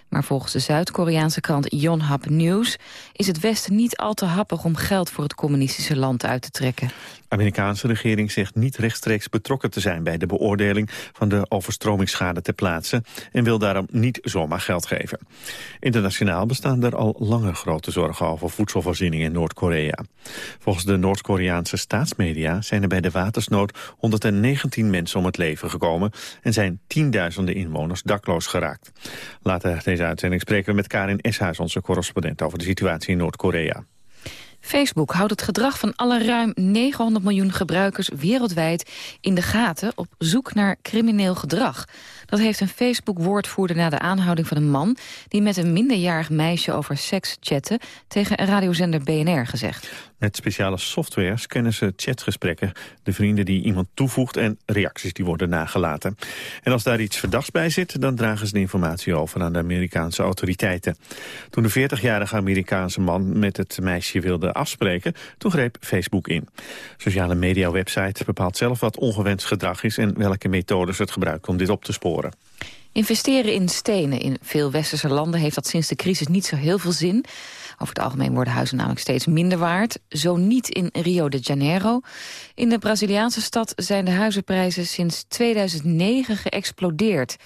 S40: Maar volgens de Zuid-Koreaanse krant Yonhap News... is het Westen niet al te happig om geld voor het communistische land uit te trekken.
S6: De Amerikaanse regering zegt niet rechtstreeks betrokken te zijn... bij de beoordeling van de overstromingsschade ter plaatse... en wil daarom niet zomaar geld geven. Internationaal bestaan er al langer grote zorgen over voedselvoorziening in Noord-Korea. Volgens de Noord-Koreaanse staatsmedia zijn er bij de watersnood 119 mensen om het leven gekomen... en zijn tienduizenden inwoners dakloos geraakt. Later deze uitzending spreken we met Karin Eshuis, onze correspondent... over de situatie in Noord-Korea.
S40: Facebook houdt het gedrag van alle ruim 900 miljoen gebruikers wereldwijd in de gaten op zoek naar crimineel gedrag. Dat heeft een Facebook-woordvoerder na de aanhouding van een man... die met een minderjarig meisje over seks chatte tegen een radiozender BNR gezegd.
S6: Met speciale software scannen ze chatgesprekken, de vrienden die iemand toevoegt en reacties die worden nagelaten. En als daar iets verdachts bij zit, dan dragen ze de informatie over aan de Amerikaanse autoriteiten. Toen de 40-jarige Amerikaanse man met het meisje wilde afspreken, toen greep Facebook in. Sociale media website bepaalt zelf wat ongewenst gedrag is en welke methodes het gebruikt om dit op te sporen.
S40: Investeren in stenen in veel westerse landen heeft dat sinds de crisis niet zo heel veel zin. Over het algemeen worden huizen namelijk steeds minder waard. Zo niet in Rio de Janeiro. In de Braziliaanse stad zijn de huizenprijzen sinds 2009 geëxplodeerd.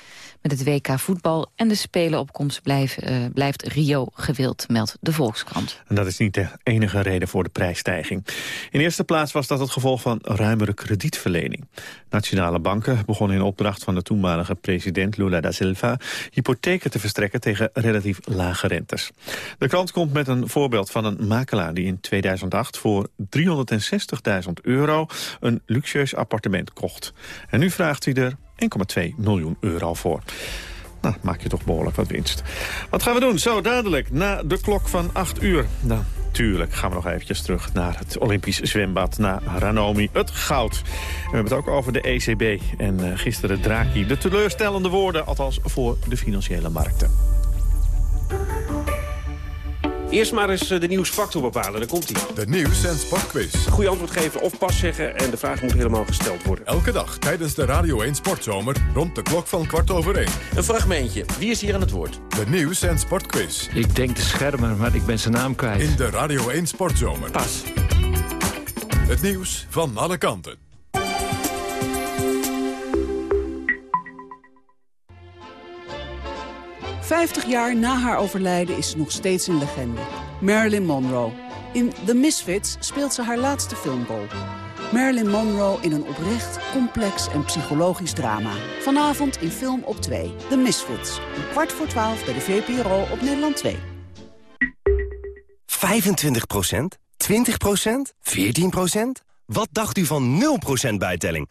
S40: Met het WK voetbal en de spelenopkomst blijf, uh, blijft Rio gewild, meldt de Volkskrant.
S6: En dat is niet de enige reden voor de prijsstijging. In eerste plaats was dat het gevolg van ruimere kredietverlening. Nationale banken begonnen in opdracht van de toenmalige president Lula da Silva... hypotheken te verstrekken tegen relatief lage rentes. De krant komt met een voorbeeld van een makelaar die in 2008 voor 360.000 euro een luxueus appartement kocht. En nu vraagt hij er 1,2 miljoen euro voor. Nou, maak je toch behoorlijk wat winst. Wat gaan we doen? Zo dadelijk, na de klok van 8 uur. Natuurlijk gaan we nog eventjes terug naar het Olympisch zwembad, naar Ranomi, het goud. En we hebben het ook over de ECB en uh, gisteren Draghi. De teleurstellende woorden, althans voor de financiële markten.
S41: Eerst maar eens de nieuwsfactor bepalen, daar komt hij.
S1: De nieuws- en sportquiz.
S41: Goede antwoord geven of pas zeggen en de vraag moet helemaal gesteld worden.
S1: Elke dag tijdens de Radio 1 Sportzomer rond de klok van kwart over één.
S41: Een fragmentje. Wie is hier aan het woord?
S1: De nieuws- en sportquiz.
S42: Ik denk de schermer, maar ik ben zijn naam kwijt.
S1: In de Radio 1 Sportzomer.
S41: Pas.
S1: Het nieuws van alle kanten.
S43: Vijftig jaar na haar overlijden is ze nog steeds een legende. Marilyn Monroe. In The Misfits speelt ze haar laatste filmrol. Marilyn Monroe in een oprecht, complex en psychologisch drama. Vanavond in Film op 2. The Misfits. Een kwart voor twaalf bij de VPRO op Nederland 2.
S44: 25% 20% 14% Wat dacht u van 0% bijtelling?